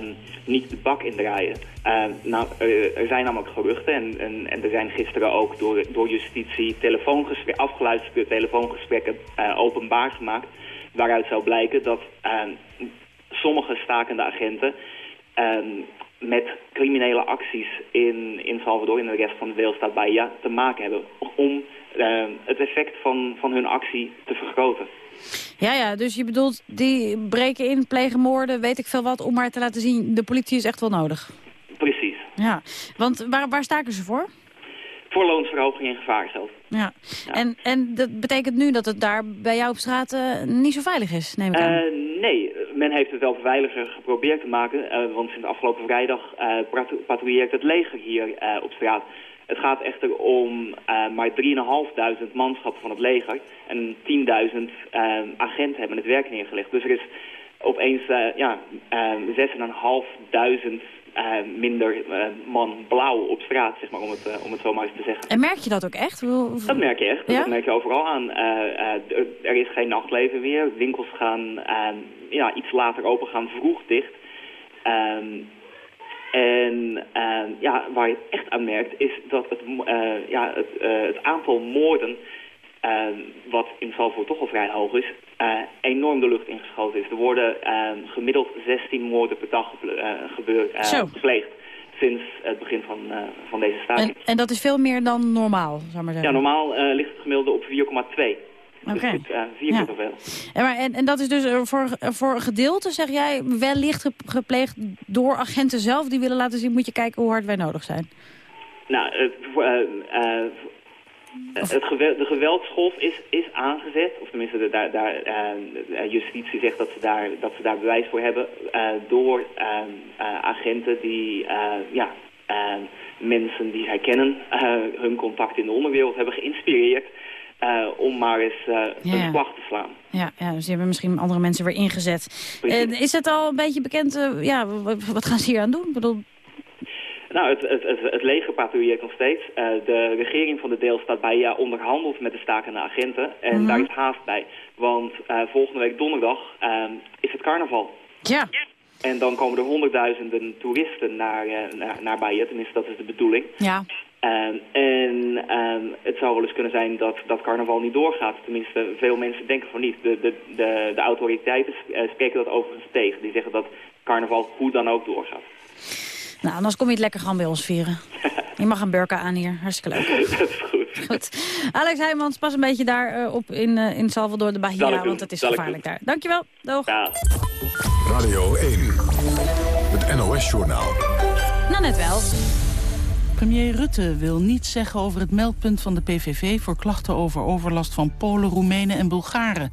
niet de bak indraaien. Eh, nou, er zijn namelijk geruchten en, en, er zijn gisteren ook door, door justitie telefoongesprekken, afgeluisterde telefoongesprekken openbaar gemaakt. Waaruit zou blijken dat eh, sommige stakende agenten eh, met criminele acties in, in Salvador en de rest van de deelstaat Bahia te maken hebben. Om eh, het effect van, van hun actie te vergroten. Ja, ja, dus je bedoelt, die breken in, plegen moorden, weet ik veel wat... om maar te laten zien, de politie is echt wel nodig. Precies. Ja, want waar, waar staken ze voor? Voor loonsverhoging en gevarengeld. Ja. En, en dat betekent nu dat het daar bij jou op straat eh, niet zo veilig is, neem ik aan. Eh, nee, men heeft het wel veiliger geprobeerd te maken. eh, want sinds afgelopen vrijdag pat- patrouilleert het leger hier op straat. Het gaat echter om maar 3.500 manschappen van het leger. En 10.000 eh, agenten hebben het werk neergelegd. Dus er is opeens ja, eh 6.500 eh, minder eh, man blauw op straat, zeg maar, om het, eh, om het zo maar eens te zeggen. En merk je dat ook echt? Hoe- Dat merk je echt. Ja? Dat merk je overal aan. Eh, eh, er- is geen nachtleven meer. Winkels gaan eh, ja, iets later open, gaan vroeg dicht. Ehm, en eh, ja, waar je het echt aan merkt is dat het, eh, ja, het, eh, het aantal moorden, eh, wat in Salvo toch al vrij hoog is, eh, enorm de lucht ingeschoten is. Er worden eh, gemiddeld 16 moorden per dag eh, eh, gepleegd sinds het begin van, van deze staking. En, en dat is veel meer dan normaal, zou ik maar Ja, zeggen. normaal eh, ligt het gemiddelde op 4,2. Oké. Dus goed, eh, vier Ja. keer zoveel. En, maar, en, en dat is dus voor, voor een gedeelte, zeg jij, wellicht ge- gepleegd door agenten zelf... die willen laten zien, moet je kijken hoe hard wij nodig zijn. Nou, het, eh, eh, het geweld, de geweldsgolf is, is aangezet. Of tenminste, de, daar, daar, eh, de justitie zegt dat ze daar, dat ze daar bewijs voor hebben. eh, door eh, eh, agenten die eh, ja, eh, mensen die zij kennen... eh, hun contact in de onderwereld hebben geïnspireerd... eh, om maar eens eh, Ja. een te slaan. Ja, ja, dus die hebben misschien andere mensen weer ingezet. En is het al een beetje bekend, eh, ja, wat, wat gaan ze hier aan doen? Ik bedoel, Nou, het, het, het, het leger patrouilleert nog steeds. Eh, de regering van de deelstaat Bahia onderhandelt met de stakende agenten. En Mhm. daar is haast bij. Want eh, volgende week donderdag eh, is het carnaval. Ja. En dan komen er honderdduizenden toeristen naar, eh, naar, naar Bahia. Tenminste, dat is de bedoeling. ja. Ehm, en ehm, het zou wel eens kunnen zijn dat dat carnaval niet doorgaat. Tenminste, veel mensen denken van niet. De, de, de, de autoriteiten sp- spreken dat overigens tegen. Die zeggen dat carnaval hoe dan ook doorgaat. Nou, anders kom je het lekker gewoon bij ons vieren. Je mag een burka aan hier, hartstikke leuk. dat is goed. Goed. Alex Heijmans, pas een beetje daar eh, op in, eh, in Salvador de Bahia, doen, want het is zal gevaarlijk daar. Dankjewel. Doeg. Radio 1. Het NOS-journaal. Nou, net wel. Premier Rutte wil niets zeggen over het meldpunt van de PVV... voor klachten over overlast van Polen, Roemenen en Bulgaren.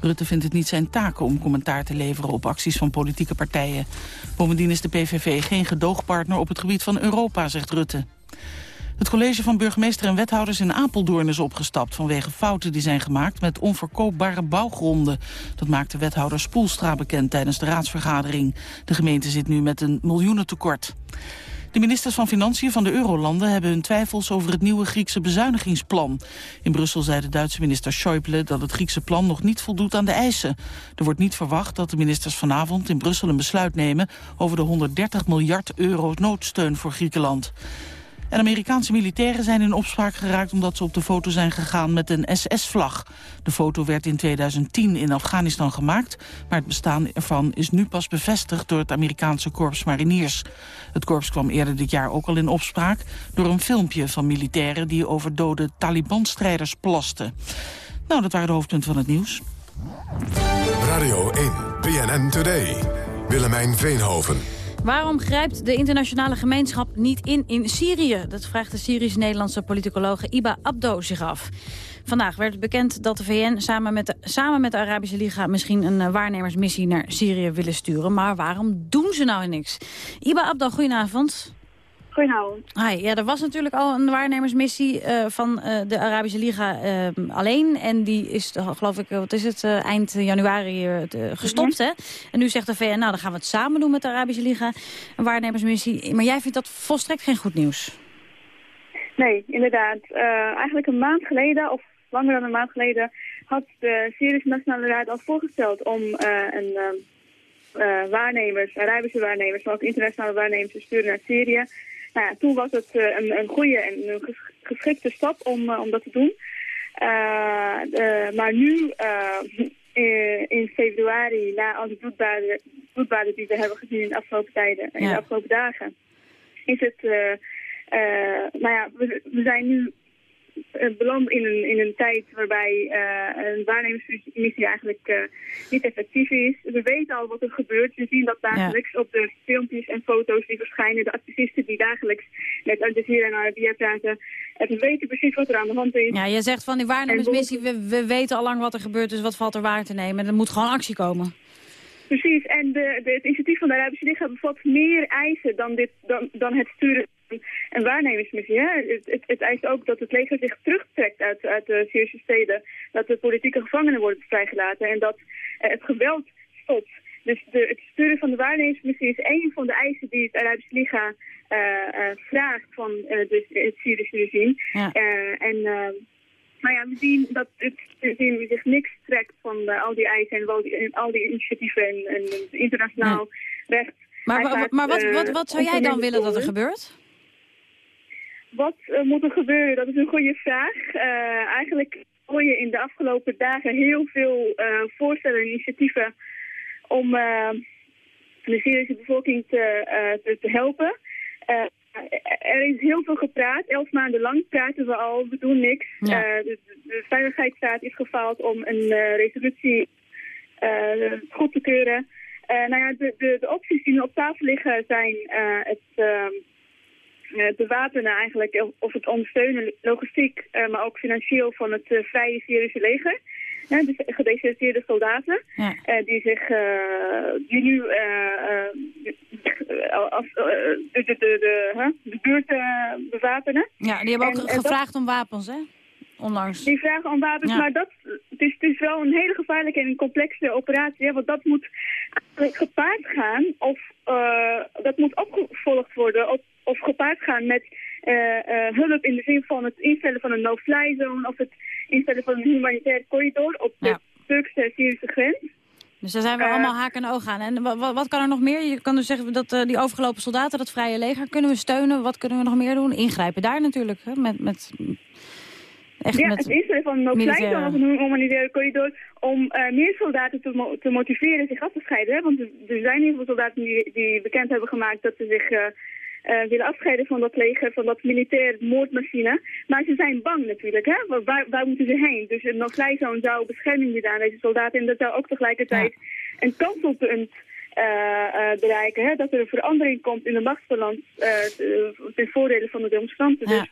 Rutte vindt het niet zijn taak om commentaar te leveren op acties van politieke partijen. Bovendien is de PVV geen gedoogpartner op het gebied van Europa, zegt Rutte. Het college van burgemeester en wethouders in Apeldoorn is opgestapt... vanwege fouten die zijn gemaakt met onverkoopbare bouwgronden. Dat maakte wethouder Spoelstra bekend tijdens de raadsvergadering. De gemeente zit nu met een miljoenentekort. De ministers van Financiën van de Eurolanden hebben hun twijfels over het nieuwe Griekse bezuinigingsplan. In Brussel zei de Duitse minister Schäuble dat het Griekse plan nog niet voldoet aan de eisen. Er wordt niet verwacht dat de ministers vanavond in Brussel een besluit nemen over de 130 miljard euro noodsteun voor Griekenland. En Amerikaanse militairen zijn in opspraak geraakt omdat ze op de foto zijn gegaan met een SS-vlag. De foto werd in 2010 in Afghanistan gemaakt, maar het bestaan ervan is nu pas bevestigd door het Amerikaanse korps mariniers. Het korps kwam eerder dit jaar ook al in opspraak door een filmpje van militairen die over dode Taliban-strijders plasten. Nou, dat waren de hoofdpunten van het nieuws. Radio 1. BNN Today. Willemijn Veenhoven. Waarom grijpt de internationale gemeenschap niet in in Syrië? Dat vraagt de Syrisch-Nederlandse politicologe Iba Abdo zich af. Vandaag werd bekend dat de VN samen met de, samen met de Arabische Liga... misschien een uh, waarnemersmissie naar Syrië willen sturen. Maar waarom doen ze nou niks? Iba Abdo, goedenavond. Goedenavond. Hi, ja, er was natuurlijk al een waarnemersmissie uh, van uh, de Arabische Liga uh, alleen. En die is, geloof ik, wat is het, eind januari gestopt. Mm -hmm. hè? En nu zegt de VN, nou, dan gaan we het samen doen met de Arabische Liga. Een waarnemersmissie. Maar jij vindt dat volstrekt geen goed nieuws? Nee, inderdaad. eigenlijk een maand geleden, of langer dan een maand geleden... had de Syrische Nationale Raad al voorgesteld om een... waarnemers, Arabische waarnemers, maar ook internationale waarnemers te sturen naar Syrië. Nou ja, toen was het uh, een, een goede en een geschikte stap om, uh, om dat te doen. Uh, maar nu, in februari, na al die bloedbaden, bloedbaden die we hebben gezien in de afgelopen tijden, ja. in de afgelopen dagen, is het, nou ja, we, we zijn nu beland in een, in een tijd waarbij uh, een waarnemersmissie eigenlijk uh, niet effectief is. We weten al wat er gebeurt. We zien dat dagelijks ja. op de filmpjes en foto's die verschijnen. De activisten die dagelijks met Al Jazeera en Arabiya praten. En we weten precies wat er aan de hand is. Ja, je zegt van die waarnemersmissie, we, we weten al lang wat er gebeurt, dus wat valt er waar te nemen. Er moet gewoon actie komen. Precies, en de, de, het initiatief van de Arabische Liga bevat meer eisen dan, dit, dan, dan het sturen een waarnemersmissie. Hè? Het, het, het, eist ook dat het leger zich terugtrekt uit, uit de Syrische steden. Dat de politieke gevangenen worden vrijgelaten en dat uh, het geweld stopt. Dus de, het sturen van de waarnemersmissie is een van de eisen die het Arabische Liga uh, uh, vraagt van de, het Syrische regime. Ja. en maar ja, we zien dat het regime zich niks trekt van al die eisen en al die, al die initiatieven en, en internationaal ja. recht. Maar, maar wat, wat, wat zou jij dan willen dat er gebeurt? Wat uh, moet er gebeuren? Dat is een goede vraag. Uh, eigenlijk hoor je in de afgelopen dagen heel veel uh, voorstellen en initiatieven om de Syrische bevolking te, te, te helpen. er is heel veel gepraat. Elf maanden lang praten we al. We doen niks. Ja. de, de Veiligheidsraad is gefaald om een resolutie goed te keuren. nou ja, de, de, de opties die nu op tafel liggen zijn het uh, bewapenen eigenlijk, of het ondersteunen logistiek, uh, maar ook financieel van het vrije Syrische leger. Ja, dus gedeserteerde soldaten ja. die zich, die nu als, de, de, de, de, de buurt bewapenen. Ja, die hebben ook en, gevraagd dat, om wapens, hè? Onlangs. Die vragen om wapens, Ja. maar dat, het, is, het is wel een hele gevaarlijke en complexe operatie. Hè, want dat moet gepaard gaan, of uh, dat moet opgevolgd worden, op, of gepaard gaan met uh, uh, hulp in de zin van het instellen van een no-fly zone, of het instellen van een humanitair corridor op de Ja. Turkse-Syrische grens. Dus daar zijn we Eh, allemaal haak en oog aan. En wat, wat kan er nog meer? Je kan dus zeggen dat eh, die overgelopen soldaten, dat vrije leger, kunnen we steunen? Wat kunnen we nog meer doen? Ingrijpen daar natuurlijk, hè? Met, met, echt ja, met het instellen van een zone of een humanitaire corridor om uh, meer soldaten te, mo te motiveren zich af te scheiden. Hè? Want er, er zijn heel veel soldaten die, die bekend hebben gemaakt dat ze zich uh, uh, willen afscheiden van dat leger, van dat militair moordmachine. Maar ze zijn bang natuurlijk. Hè? Waar- Waar, waar moeten ze heen? Dus een zone zou bescherming bieden aan deze soldaten. En dat zou ook tegelijkertijd een kantelpunt uh, uh, bereiken. Hè? Dat er een verandering komt in de machtsbalans uh, ten voordele van de demonstranten. Ja. Dus,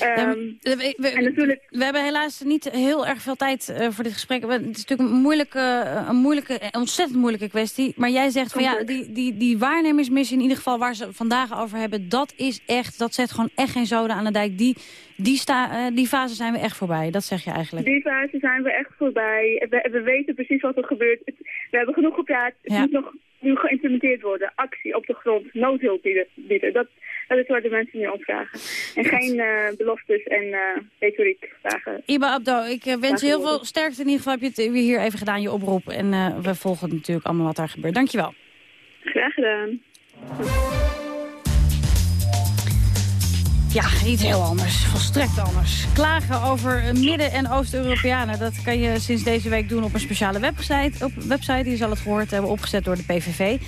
ehm, we, we- en natuurlijk we hebben helaas niet heel erg veel tijd eh, voor dit gesprek. Het is natuurlijk een moeilijke, een moeilijke, een ontzettend moeilijke kwestie. Maar jij zegt van ja, die, die, die waarnemingsmissie in ieder geval waar ze vandaag over hebben, dat is echt, dat zet gewoon echt geen zoden aan de dijk. Die, die, sta, eh, die fase zijn we echt voorbij. Dat zeg je eigenlijk. Die fase zijn we echt voorbij. We, we weten precies wat er gebeurt. We hebben genoeg gepraat. Het Ja. moet nog nu geïmplementeerd worden. Actie op de grond. Noodhulp bieden. bieden. Dat, dat is waar de mensen nu om vragen. En geen eh, beloftes en eh retoriek vragen. Iba Abdo, ik eh, wens je heel veel sterkte. In ieder geval heb je het weer hier even gedaan, je oproep. En we volgen natuurlijk allemaal wat daar gebeurt. Dankjewel. Graag gedaan. Ja, iets heel anders. Volstrekt anders. Klagen over Midden- en Oost-Europeanen. Dat kan je sinds deze week doen op een speciale website. Op website, die zal het gehoord hebben, opgezet door de PVV.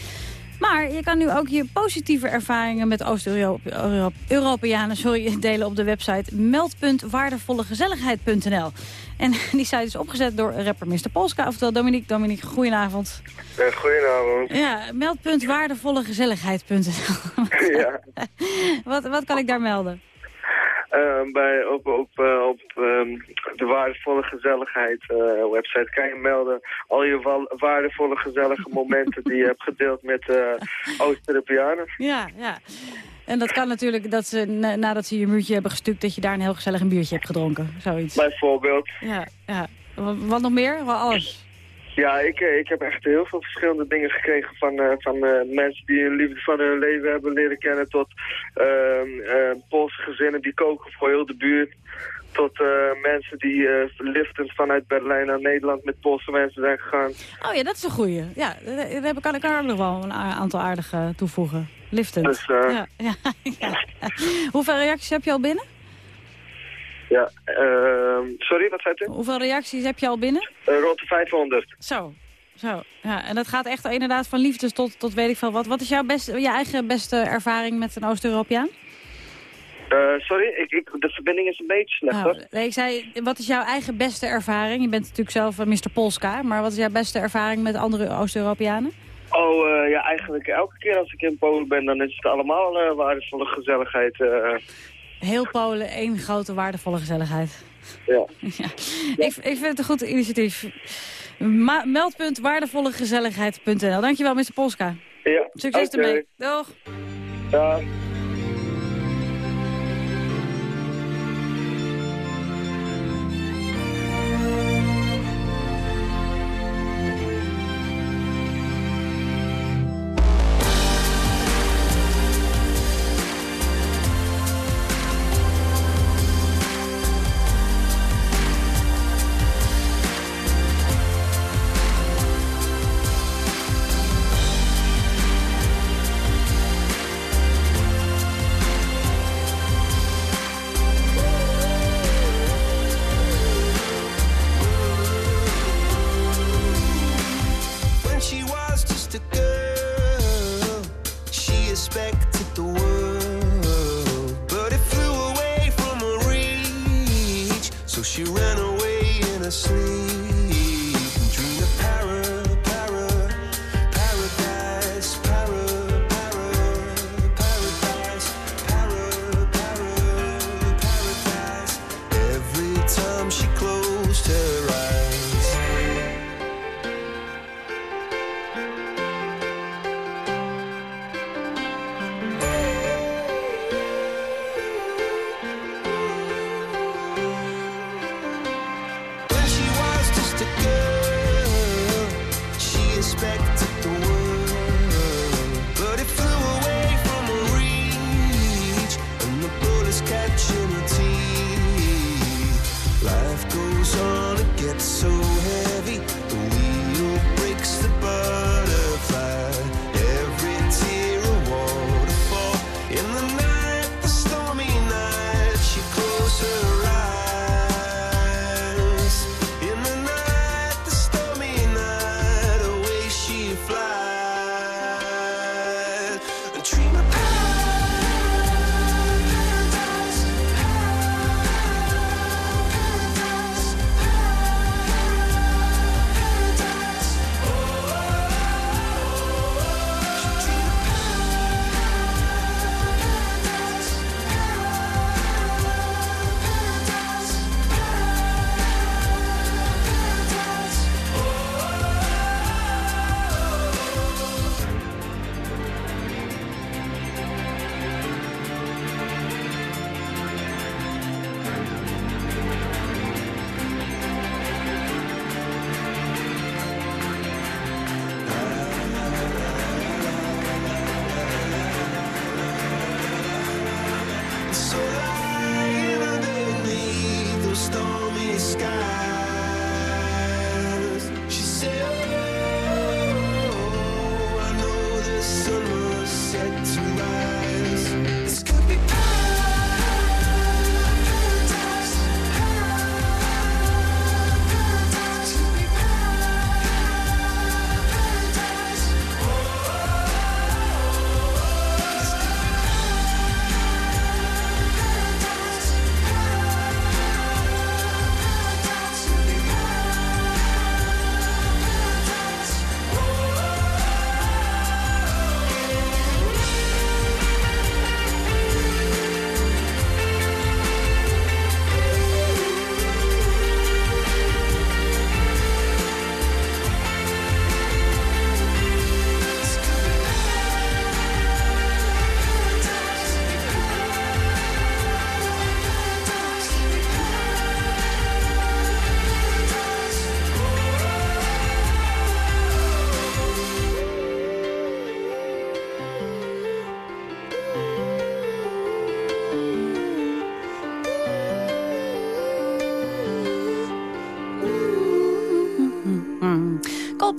Maar je kan nu ook je positieve ervaringen met Oost-Europeanen sorry, delen op de website meldpuntwaardevollegezelligheid.nl. En die site is opgezet door rapper Mr. Polska, oftewel Dominique. Dominique, goedenavond. Goedenavond. Ja, meldpuntwaardevollegezelligheid.nl. ja. wat, wat kan ik daar melden? Uh, bij, op op, uh, op um, de waardevolle gezelligheid uh, website kan je melden al je waardevolle gezellige momenten die je hebt gedeeld met Oost-Europeanen. Ja, ja. En dat kan natuurlijk dat ze nadat ze je muurtje hebben gestuukt dat je daar een heel gezellig een biertje hebt gedronken. Zoiets. Bijvoorbeeld. Ja, ja. Wat nog meer? Wat alles? Ja, ik, ik heb echt heel veel verschillende dingen gekregen van, uh, van uh, mensen die een liefde van hun leven hebben leren kennen tot uh, Poolse gezinnen die koken voor heel de buurt. Tot mensen die liftend vanuit Berlijn naar Nederland met Poolse mensen zijn gegaan. Oh ja, dat is een goeie. Ja, daar kan ik er nog wel een aantal aardige toevoegen. Liftend. Dus, ja, ja, ja. Hoeveel reacties heb je al binnen? Ja, uh, sorry, wat zei u? Hoeveel reacties heb je al binnen? Uh, rond de 500. Zo, zo. Ja, en dat gaat echt inderdaad van liefdes tot, tot weet ik veel wat. Wat is jouw beste, je eigen beste ervaring met een Oost-Europeaan? Uh, sorry, ik, ik, de verbinding is een beetje slecht, nou, nee, ik zei, wat is jouw eigen beste ervaring? Je bent natuurlijk zelf Mr. Polska, maar wat is jouw beste ervaring met andere Oost-Europeanen? Oh, uh, ja, eigenlijk elke keer als ik in Polen ben, dan is het allemaal uh, waardevolle gezelligheid. Heel Polen, één grote waardevolle gezelligheid. Ja. ja. Ik, ik, vind het een goed initiatief. Ma meldpunt waardevollegezelligheid.nl. Dankjewel, Mr. Polska. Ja. Succes okay. ermee. Doeg. Ja.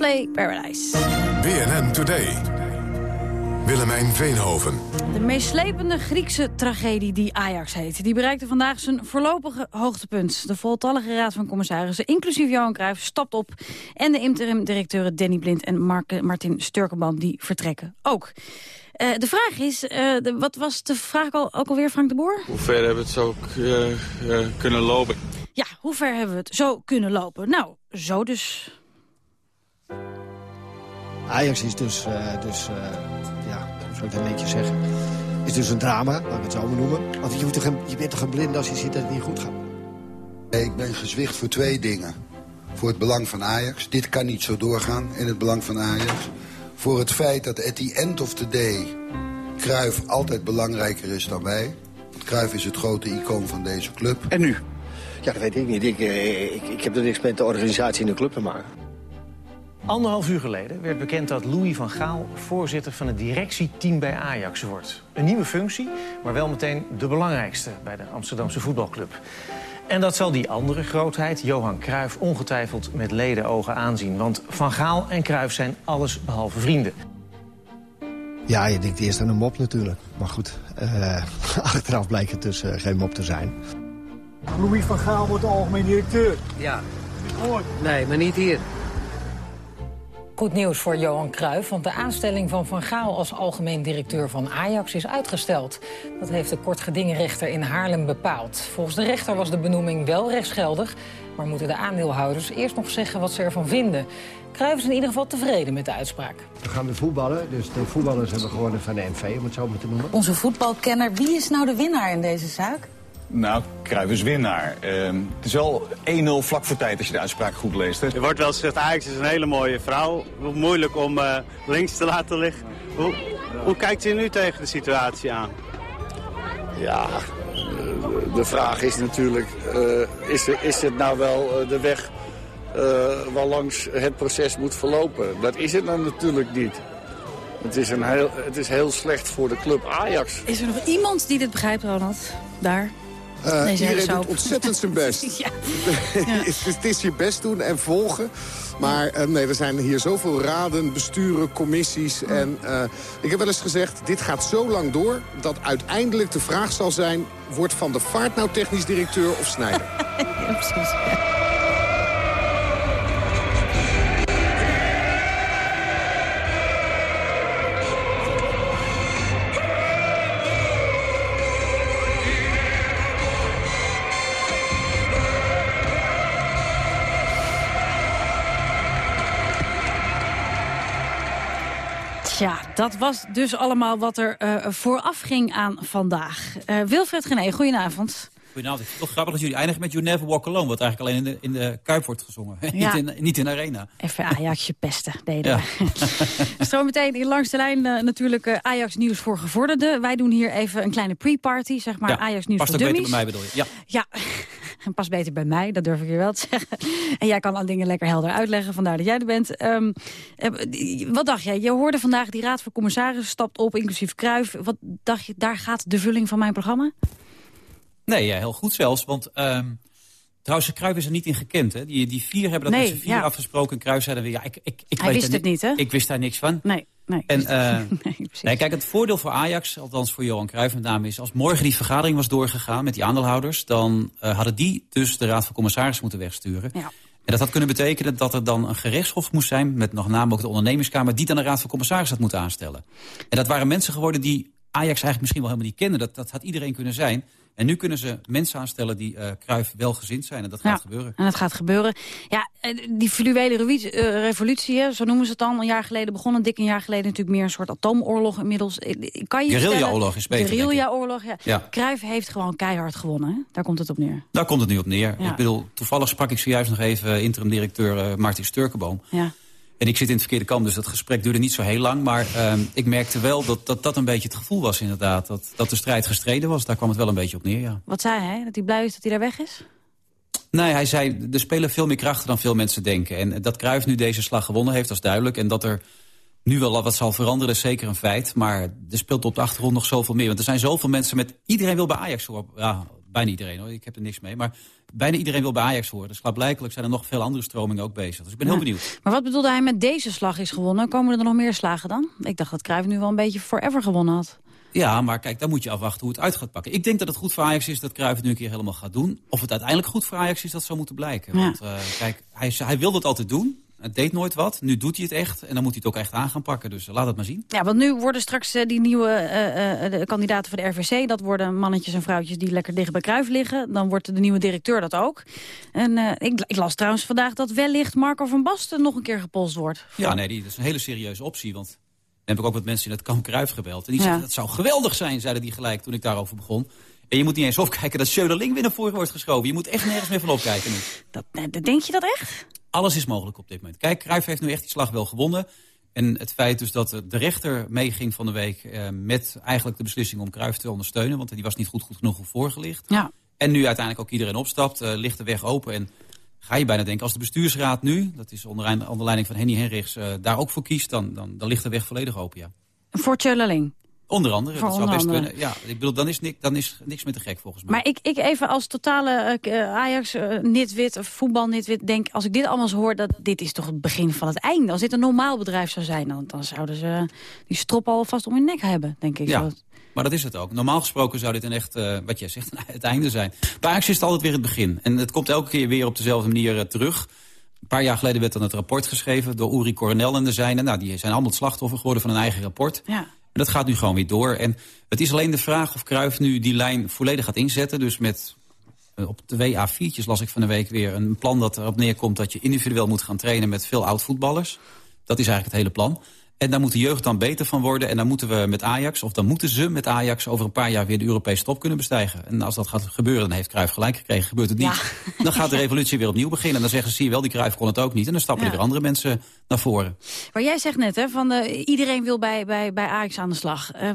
Coldplay Paradise. BNN Today. Willemijn Veenhoven. De meeslepende Griekse tragedie die Ajax heet... die bereikte vandaag zijn voorlopige hoogtepunt. De voltallige raad van commissarissen, inclusief Johan Cruijff, stapt op. En de interim-directeuren Danny Blind en Mark, Martin Sturkenboom... die vertrekken ook. Uh, de vraag is, uh, de, wat was de vraag al, ook alweer, Frank de Boer? Hoe ver hebben we het zo uh, kunnen lopen? Ja, hoe ver hebben we het zo kunnen lopen? Nou, zo dus. Ajax is dus, dus ja, hoe zou ik dat netjes zeggen... is dus een drama, laten we het zo maar noemen. Want je, toch een, je bent toch een blind als je ziet dat het niet goed gaat? Ik ben gezwicht voor twee dingen. Voor het belang van Ajax. Dit kan niet zo doorgaan in het belang van Ajax voor het feit dat at the end of the day... Cruijff altijd belangrijker is dan wij. Want Cruijff is het grote icoon van deze club. En nu? Ja, dat weet ik niet. Ik, ik, ik heb er niks met de organisatie in de club te maken. Anderhalf uur geleden werd bekend dat Louis van Gaal voorzitter van het directieteam bij Ajax wordt. Een nieuwe functie, maar wel meteen de belangrijkste bij de Amsterdamse voetbalclub. En dat zal die andere grootheid, Johan Cruijff, ongetwijfeld met ledenogen aanzien. Want Van Gaal en Cruijff zijn alles behalve vrienden. Ja, je denkt eerst aan een mop natuurlijk. Maar goed, uh, achteraf blijkt het dus uh, geen mop te zijn. Louis van Gaal wordt de algemeen directeur. Ja. Nee, maar niet hier. Goed nieuws voor Johan Cruijff, want de aanstelling van Van Gaal als algemeen directeur van Ajax is uitgesteld. Dat heeft de kortgedingenrechter in Haarlem bepaald. Volgens de rechter was de benoeming wel rechtsgeldig, maar moeten de aandeelhouders eerst nog zeggen wat ze ervan vinden. Cruijff is in ieder geval tevreden met de uitspraak. We gaan weer voetballen, dus de voetballers hebben gewonnen van de NV, om het zo maar te noemen. Onze voetbalkenner, wie is nou de winnaar in deze zaak? Nou, Cruijff is winnaar. Uh, het is wel 1-0 vlak voor tijd als je de uitspraak goed leest. Hè? Er wordt wel gezegd, Ajax is een hele mooie vrouw. Moeilijk om uh, links te laten liggen. Hoe, hoe kijkt u nu tegen de situatie aan? Ja, de vraag is natuurlijk, uh, is, er, is het nou wel de weg waar langs het proces moet verlopen? Dat is het dan natuurlijk niet. Het is, een heel, het is heel slecht voor de club Ajax. Is er nog iemand die dit begrijpt, Ronald? Daar? Uh, iedereen doet ontzettend zijn best. ja. het, is je best doen en volgen. Maar uh, nee, er zijn hier zoveel raden, besturen, commissies. En uh, ik heb wel eens gezegd, dit gaat zo lang door... dat uiteindelijk de vraag zal zijn... wordt Van de Vaart nou technisch directeur of Snijder? ja, precies. Dat was dus allemaal wat er uh, vooraf ging aan vandaag. Uh, Wilfred Gené, goedenavond. Goedenavond. Ik vind het toch grappig dat jullie eindigen met You Never Walk Alone... wat eigenlijk alleen in de, in de Kuip wordt gezongen. Ja. niet, in, niet in arena. Even Ajaxje pesten, deden ja. meteen langs de lijn uh, natuurlijk Ajax Nieuws voor gevorderden. Wij doen hier even een kleine pre-party, zeg maar. Ja, Ajax Nieuws past voor ook dummies. beter bij mij, bedoel je? Ja. Ja, en past beter bij mij, dat durf ik je wel te zeggen. En jij kan al dingen lekker helder uitleggen, vandaar dat jij er bent. Um, wat dacht jij? Je hoorde vandaag die raad van commissarissen stapt op, inclusief Kruif. Wat dacht je, daar gaat de vulling van mijn programma? Nee, ja, heel goed zelfs. Want um, trouwens, Cruijff is er niet in gekend. Hè? Die, die vier hebben dat nee, met z'n vier ja. afgesproken. En Cruijff zei dan weer, ja, ik, ik, ik Hij weet wist het niet, hè? Ik wist daar niks van. Nee, nee. En, uh, nee, nee, kijk, het voordeel voor Ajax, althans voor Johan Cruijff met name, is als morgen die vergadering was doorgegaan met die aandeelhouders, dan uh, hadden die dus de Raad van Commissarissen moeten wegsturen. Ja. En dat had kunnen betekenen dat er dan een gerechtshof moest zijn, met nog name ook de ondernemingskamer, die dan de Raad van Commissarissen had moeten aanstellen. En dat waren mensen geworden die Ajax eigenlijk misschien wel helemaal niet kennen. Dat, dat had iedereen kunnen zijn. En nu kunnen ze mensen aanstellen die uh, Cruijff welgezind zijn. En dat gaat ja, gebeuren. En dat gaat gebeuren. Ja, die fluwele uh, revolutie, hè, zo noemen ze het dan, een jaar geleden begonnen. Dik een jaar geleden natuurlijk meer een soort atoomoorlog inmiddels. Kan je Guerrilla-oorlog is beter, Guerrilla-oorlog, ja. ja. Cruijff heeft gewoon keihard gewonnen. Hè? Daar komt het op neer. Daar komt het nu op neer. Ja. Ik bedoel, toevallig sprak ik zojuist nog even interim-directeur uh, Martin Sturkenboom. Ja. En ik zit in het verkeerde kamp, dus dat gesprek duurde niet zo heel lang. Maar uh, ik merkte wel dat, dat dat een beetje het gevoel was inderdaad. Dat, dat de strijd gestreden was. Daar kwam het wel een beetje op neer, ja. Wat zei hij? Dat hij blij is dat hij daar weg is? Nee, hij zei, er spelen veel meer krachten dan veel mensen denken. En dat Cruijff nu deze slag gewonnen heeft, dat is duidelijk. En dat er nu wel wat zal veranderen, is zeker een feit. Maar er speelt op de achtergrond nog zoveel meer. Want er zijn zoveel mensen met... Iedereen wil bij Ajax horen. Ja, bijna iedereen hoor, ik heb er niks mee. Maar bijna iedereen wil bij Ajax horen. Dus blijkbaar zijn er nog veel andere stromingen ook bezig. Dus ik ben heel benieuwd. Maar wat bedoelde hij met deze slag is gewonnen? Komen er nog meer slagen dan? Ik dacht dat Cruijff nu wel een beetje forever gewonnen had. Ja, maar kijk, dan moet je afwachten hoe het uit gaat pakken. Ik denk dat het goed voor Ajax is dat Cruijff het nu een keer helemaal gaat doen. Of het uiteindelijk goed voor Ajax is, dat zou moeten blijken. Want uh, kijk, hij, hij wilde het altijd doen. Het deed nooit wat. Nu doet hij het echt. En dan moet hij het ook echt aan gaan pakken. Dus laat het maar zien. Ja, want nu worden straks uh, die nieuwe uh, kandidaten voor de RVC... dat worden mannetjes en vrouwtjes die lekker dicht bij Kruif liggen. Dan wordt de nieuwe directeur dat ook. En ik, ik, las trouwens vandaag dat wellicht Marco van Basten... nog een keer gepolst wordt. Ja, nee, die, dat is een hele serieuze optie. Want dan heb ik ook wat mensen in het kamp Kruif gebeld. En die ja. zeiden, dat zou geweldig zijn, zeiden die gelijk toen ik daarover begon. En je moet niet eens opkijken dat Schöderling weer naar voren wordt geschoven. Je moet echt nergens meer van opkijken nu. Dat, denk je dat echt? Alles is mogelijk op dit moment. Kijk, Cruijff heeft nu echt die slag wel gewonnen. En het feit dus dat de rechter meeging van de week... Eh, met eigenlijk de beslissing om Cruijff te ondersteunen... want die was niet goed, goed genoeg voorgelicht. Ja. En nu uiteindelijk ook iedereen opstapt, uh, ligt de weg open... en ga je bijna denken, als de bestuursraad nu... dat is onder, onder leiding van Henny Henrichs, uh, daar ook voor kiest... Dan, dan, dan ligt de weg volledig open, ja. Voor Tjöleling? Onder andere, dat zou best kunnen. Ja, ik bedoel, dan is, niks, dan is niks meer te gek volgens mij. Maar ik, ik even als totale uh, Ajax uh, nitwit of voetbal nitwit denk... als ik dit allemaal zo hoor, dat dit is toch het begin van het einde. Als dit een normaal bedrijf zou zijn, dan, dan zouden ze die strop al vast om hun nek hebben, denk ik. Ja, maar dat is het ook. Normaal gesproken zou dit een echt, uh, wat jij zegt, het einde zijn. Bij Ajax is het altijd weer het begin. En het komt elke keer weer op dezelfde manier terug... Een paar jaar geleden werd dan het rapport geschreven door Uri Coronel en de zijne. Nou, die zijn allemaal het slachtoffer geworden van een eigen rapport. Ja. En dat gaat nu gewoon weer door. En het is alleen de vraag of Cruijff nu die lijn volledig gaat inzetten. Dus met uh, op de WA4'tjes las ik van de week weer een plan dat erop neerkomt... dat je individueel moet gaan trainen met veel oud-voetballers. Dat is eigenlijk het hele plan. En daar moet de jeugd dan beter van worden. En dan moeten we met Ajax, of dan moeten ze met Ajax... over een paar jaar weer de Europese top kunnen bestijgen. En als dat gaat gebeuren, dan heeft Cruijff gelijk gekregen. Gebeurt het niet, ja. dan gaat de revolutie weer opnieuw beginnen. En dan zeggen ze, zie je wel, die Cruijff kon het ook niet. En dan stappen ja. er weer andere mensen naar voren. Maar jij zegt net, hè, van de, iedereen wil bij, bij, bij Ajax aan de slag. Uh,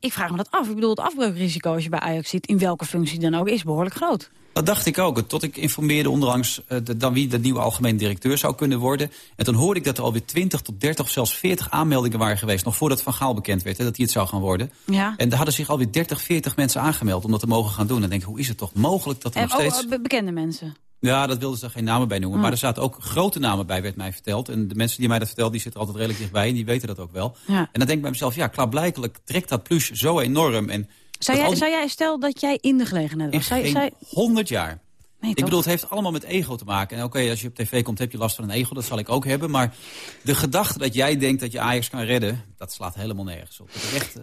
ik vraag me dat af. Ik bedoel, het afbreukrisico als je bij Ajax zit... in welke functie dan ook, is behoorlijk groot. Dat dacht ik ook. Tot ik informeerde onderlangs uh, de, dan wie de nieuwe algemeen directeur zou kunnen worden. En toen hoorde ik dat er alweer 20 tot 30 of zelfs 40 aanmeldingen waren geweest. Nog voordat Van Gaal bekend werd hè, dat hij het zou gaan worden. Ja. En daar hadden zich alweer 30, 40 mensen aangemeld om dat te mogen gaan doen. En denk ik, hoe is het toch mogelijk dat er en nog steeds... Ook bekende mensen? Ja, dat wilden ze geen namen bij noemen. Maar er zaten ook grote namen bij, werd mij verteld. En de mensen die mij dat vertelden, die zitten altijd redelijk dichtbij. En die weten dat ook wel. Ja. En dan denk ik bij mezelf, ja, klaarblijkelijk trekt dat plus zo enorm. En zou jij, die... zou jij, stel dat jij in de gelegenheid was... In zou, 100 jaar. Nee, ik bedoel, het heeft allemaal met ego te maken. En oké, okay, als je op tv komt, heb je last van een ego. Dat zal ik ook hebben. Maar de gedachte dat jij denkt dat je Ajax kan redden... dat slaat helemaal nergens op. Dat is echt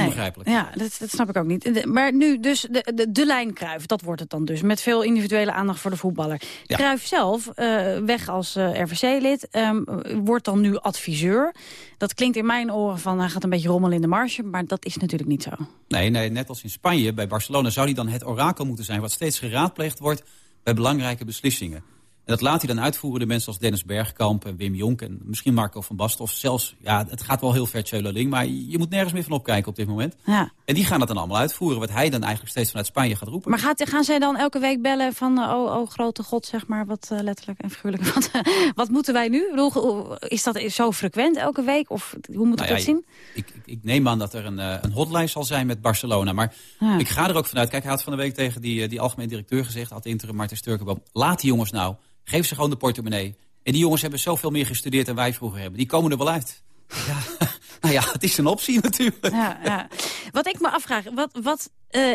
onbegrijpelijk. Nee, ja, dat, dat, snap ik ook niet. De, maar nu dus de, de, de lijn Kruif, dat wordt het dan dus. Met veel individuele aandacht voor de voetballer. Ja. Kruif zelf, uh, weg als uh, RVC-lid, um, wordt dan nu adviseur. Dat klinkt in mijn oren van, hij gaat een beetje rommelen in de marge. Maar dat is natuurlijk niet zo. Nee, nee, net als in Spanje, bij Barcelona... zou hij dan het orakel moeten zijn... wat steeds geraadpleegd wordt bij belangrijke beslissingen. En dat laat hij dan uitvoeren de mensen als Dennis Bergkamp en Wim Jonk... en misschien Marco van Basten of zelfs... ja, het gaat wel heel ver Tjöleling, maar je moet nergens meer van opkijken op dit moment. Ja. En die gaan dat dan allemaal uitvoeren, wat hij dan eigenlijk steeds vanuit Spanje gaat roepen. Maar gaat, gaan zij dan elke week bellen van... Uh, oh, oh, grote god, zeg maar, wat uh, letterlijk en figuurlijk... Wat, uh, wat moeten wij nu? Ik is dat zo frequent elke week? Of hoe moet ik nou dat zien? Ik, ik, ik, neem aan dat er een, een hotline zal zijn met Barcelona. Maar ja. ik ga er ook vanuit... Kijk, hij had van de week tegen die, die algemeen directeur gezegd... had interim Martin Sturkenboom, laat die jongens nou... Geef ze gewoon de portemonnee. En die jongens hebben zoveel meer gestudeerd dan wij vroeger hebben. Die komen er wel uit. Ja, nou ja, het is een optie natuurlijk. Ja, ja. Wat ik me afvraag, wat, wat uh,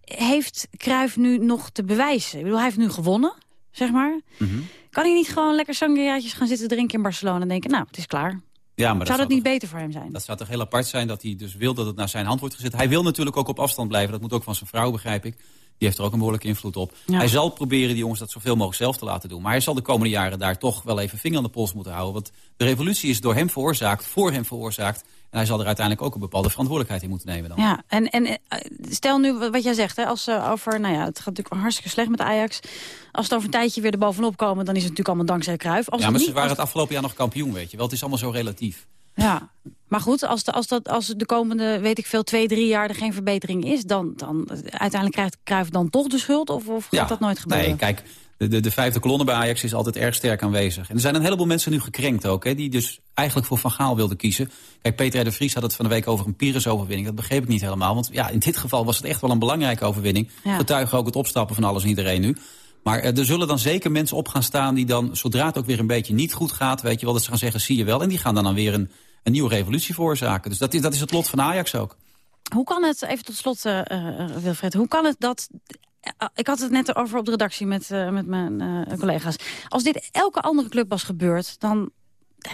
heeft Cruijff nu nog te bewijzen? Ik bedoel, hij heeft nu gewonnen, zeg maar. Mm -hmm. Kan hij niet gewoon lekker sangriaatjes gaan zitten drinken in Barcelona... en denken, nou, het is klaar. Ja, maar zou dat, dat niet beter voor hem zijn? Dat zou toch heel apart zijn dat hij dus wil dat het naar zijn hand wordt gezet. Hij wil natuurlijk ook op afstand blijven. Dat moet ook van zijn vrouw, begrijp ik. Die heeft er ook een behoorlijke invloed op. Ja. Hij zal proberen die jongens dat zoveel mogelijk zelf te laten doen. Maar hij zal de komende jaren daar toch wel even vinger aan de pols moeten houden. Want de revolutie is door hem veroorzaakt, voor hem veroorzaakt. En hij zal er uiteindelijk ook een bepaalde verantwoordelijkheid in moeten nemen dan. Ja, en, en stel nu wat jij zegt, hè, als uh, over, nou ja, het gaat natuurlijk hartstikke slecht met Ajax. Als het over een tijdje weer er bovenop komen, dan is het natuurlijk allemaal dankzij Cruijff. Als ja, maar niet, ze waren als... het afgelopen jaar nog kampioen, weet je wel. Het is allemaal zo relatief. Ja, maar goed, als de, als, dat, als de komende, weet ik veel, twee, drie jaar er geen verbetering is... dan, dan uiteindelijk krijgt Cruijff dan toch de schuld? Of, of gaat ja, dat nooit gebeuren? Nee, kijk, de, de, de, vijfde kolonne bij Ajax is altijd erg sterk aanwezig. En er zijn een heleboel mensen nu gekrenkt ook, hè, die dus eigenlijk voor Van Gaal wilden kiezen. Kijk, Peter R. de Vries had het van de week over een Pires-overwinning. Dat begreep ik niet helemaal, want ja, in dit geval was het echt wel een belangrijke overwinning. Ja. Getuigen ook het opstappen van alles en iedereen nu. Maar er zullen dan zeker mensen op gaan staan die dan, zodra het ook weer een beetje niet goed gaat... weet je wel, dat ze gaan zeggen, zie je wel. En die gaan dan, dan weer een, een nieuwe revolutie veroorzaken. Dus dat is, dat is het lot van Ajax ook. Hoe kan het, even tot slot uh, Wilfred, hoe kan het dat... Ik had het net over op de redactie met, uh, met mijn collega's. Als dit elke andere club was gebeurd, dan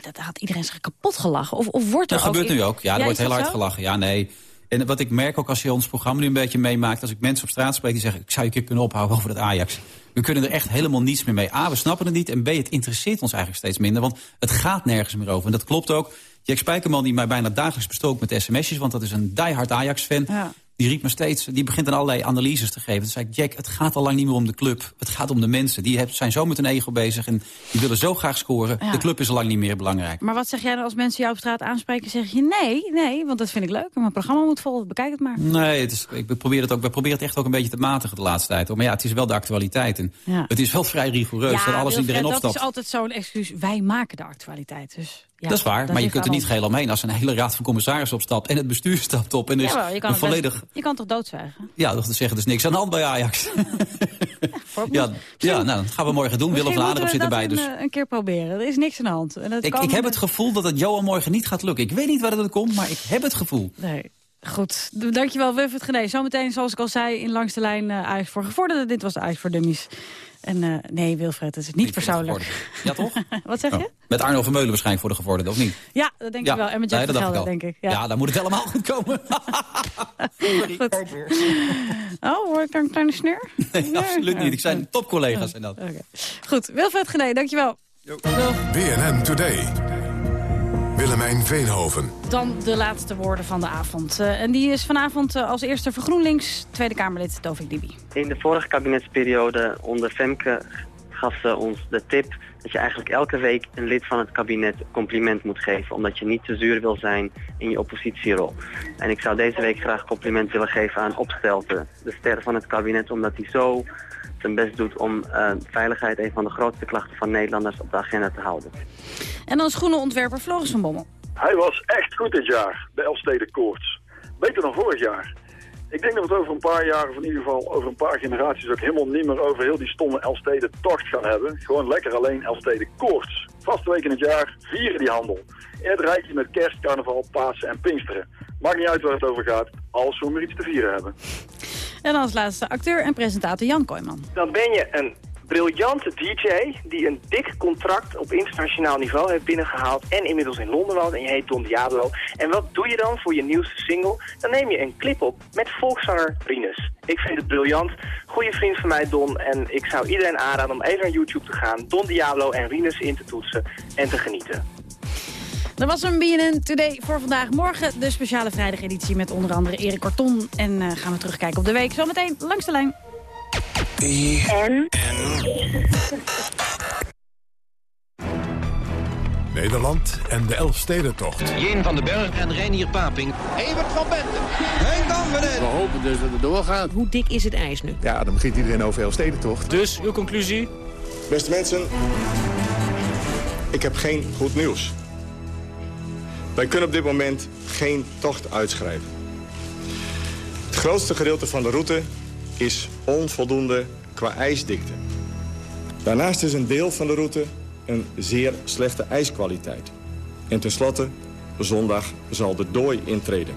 dat had iedereen zich kapot gelachen. Of, of wordt er dat gebeurt nu ook. Ja, er wordt heel hard gelachen. Ja, nee. En wat ik merk ook als je ons programma nu een beetje meemaakt... als ik mensen op straat spreek die zeggen... ik zou je keer kunnen ophouden over dat Ajax. We kunnen er echt helemaal niets meer mee. A, we snappen het niet. En B, het interesseert ons eigenlijk steeds minder. Want het gaat nergens meer over. En dat klopt ook. Jack Spijkerman die mij bijna dagelijks bestookt met sms'jes... want dat is een diehard Ajax-fan. Ja die riep me steeds, die begint dan allerlei analyses te geven. Toen zei ik, Jack, het gaat al lang niet meer om de club. Het gaat om de mensen. Die zijn zo met een ego bezig en die willen zo graag scoren. De club is al lang niet meer belangrijk. Maar wat zeg jij dan als mensen jou op straat aanspreken? Zeg je nee, nee, want dat vind ik leuk. Mijn programma moet vol, bekijk het maar. Nee, het is, ik probeer het ook, we proberen het echt ook een beetje te matigen de laatste tijd. Maar ja, het is wel de actualiteit. En het is wel vrij rigoureus dat alles iedereen opstapt. Dat is altijd zo'n excuus. Wij maken de actualiteit. Dus ja, dat is waar, maar je kunt er niet geheel omheen. Als een hele raad van commissarissen opstapt en het bestuur stapt op... en is ja, je kan volledig... je kan toch doodzwijgen? Ja, dat zeggen dus niks aan de hand bij Ajax. Ja, ja, nou, dat gaan we morgen doen. Willem Vlaanderen zit erbij. Dus. Een, een keer proberen. Er is niks aan de hand. En ik, ik heb het gevoel dat het Johan morgen niet gaat lukken. Ik weet niet waar dat komt, maar ik heb het gevoel. Nee. Goed, dankjewel Wilfred Gené. Zometeen, zoals ik al zei, in langs de lijn uh, Ajax voor Gevorderden. Dit was de Ajax voor Dummies. En uh, nee, Wilfred, het is niet persoonlijk. Ja, toch? Wat zeg je? Oh. Met Arno Vermeulen waarschijnlijk voor de gevorderden, of niet? Ja, dat denk ik wel. En met Jack nee, Gelder, denk ik. Ja. ja, dan moet het helemaal goed komen. goed. Oh, hoor ik daar een kleine sneur? Nee, absoluut niet. Ik zijn topcollega's en dat. Okay. Goed, Wilfred Gené, dankjewel. BNN Today. Willemijn Veenhoven. Dan de laatste woorden van de avond. Uh, en die is vanavond uh, als eerste voor GroenLinks, Tweede Kamerlid Tovik Dibi. In de vorige kabinetsperiode onder Femke gaf ze ons de tip dat je eigenlijk elke week een lid van het kabinet compliment moet geven. Omdat je niet te zuur wil zijn in je oppositierol. En ik zou deze week graag compliment willen geven aan Opstelten, de ster van het kabinet, omdat hij zo zijn best doet om uh, veiligheid een van de grootste klachten van Nederlanders op de agenda te houden. En dan groene ontwerper Floris van Bommel. Hij was echt goed dit jaar, de Elfsteden Koorts. Beter dan vorig jaar. Ik denk dat we het over een paar jaar, of in ieder geval over een paar generaties... ook helemaal niet meer over heel die stomme Elfsteden tocht gaan hebben. Gewoon lekker alleen Elfsteden Koorts. Vaste week in het jaar, vieren die handel. In het rijtje met kerst, carnaval, Pasen en Pinksteren. Maakt niet uit waar het over gaat, als we maar iets te vieren hebben. En als laatste acteur en presentator Jan Kooijman. Dan ben je een briljante DJ die een dik contract op internationaal niveau heeft binnengehaald en inmiddels in Londen woont en je heet Don Diablo. En wat doe je dan voor je nieuwste single? Dan neem je een clip op met volkszanger Rinus. Ik vind het briljant. Goede vriend van mij Don en ik zou iedereen aanraden om even naar YouTube te gaan, Don Diablo en Rinus in te toetsen en te genieten. Dat was een BNN Today voor vandaag. Morgen de speciale vrijdageditie met onder andere Erik Karton. En uh, gaan we terugkijken op de week. Zometeen langs de lijn. En? Nederland en de Elfstedentocht. Jeen van den Berg en Reinier Paping. Evert van Benten. Henk Danveren. We hopen dus dat het doorgaat. Hoe dik is het ijs nu? Ja, dan begint iedereen over Elfstedentocht. Dus, uw conclusie? Beste mensen, ik heb geen goed nieuws. Wij kunnen op dit moment geen tocht uitschrijven. Het grootste gedeelte van de route is onvoldoende qua ijsdikte. Daarnaast is een deel van de route een zeer slechte ijskwaliteit. En tenslotte, zondag zal de dooi intreden.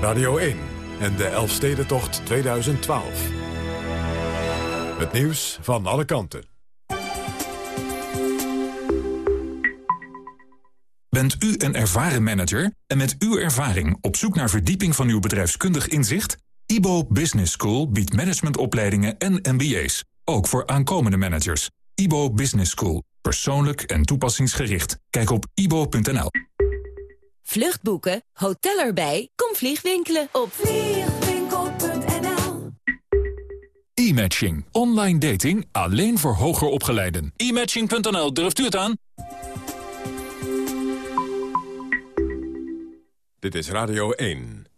Radio 1 en de Elfstedentocht 2012. Het nieuws van alle kanten. Bent u een ervaren manager en met uw ervaring op zoek naar verdieping van uw bedrijfskundig inzicht? IBO Business School biedt managementopleidingen en MBA's, ook voor aankomende managers. IBO Business School, persoonlijk en toepassingsgericht. Kijk op ibo.nl. Vluchtboeken, hotel erbij, kom vliegwinkelen op vliegwinkel.nl. E-matching, online dating alleen voor hoger opgeleiden. E-matching.nl, durft u het aan? Dit is Radio 1.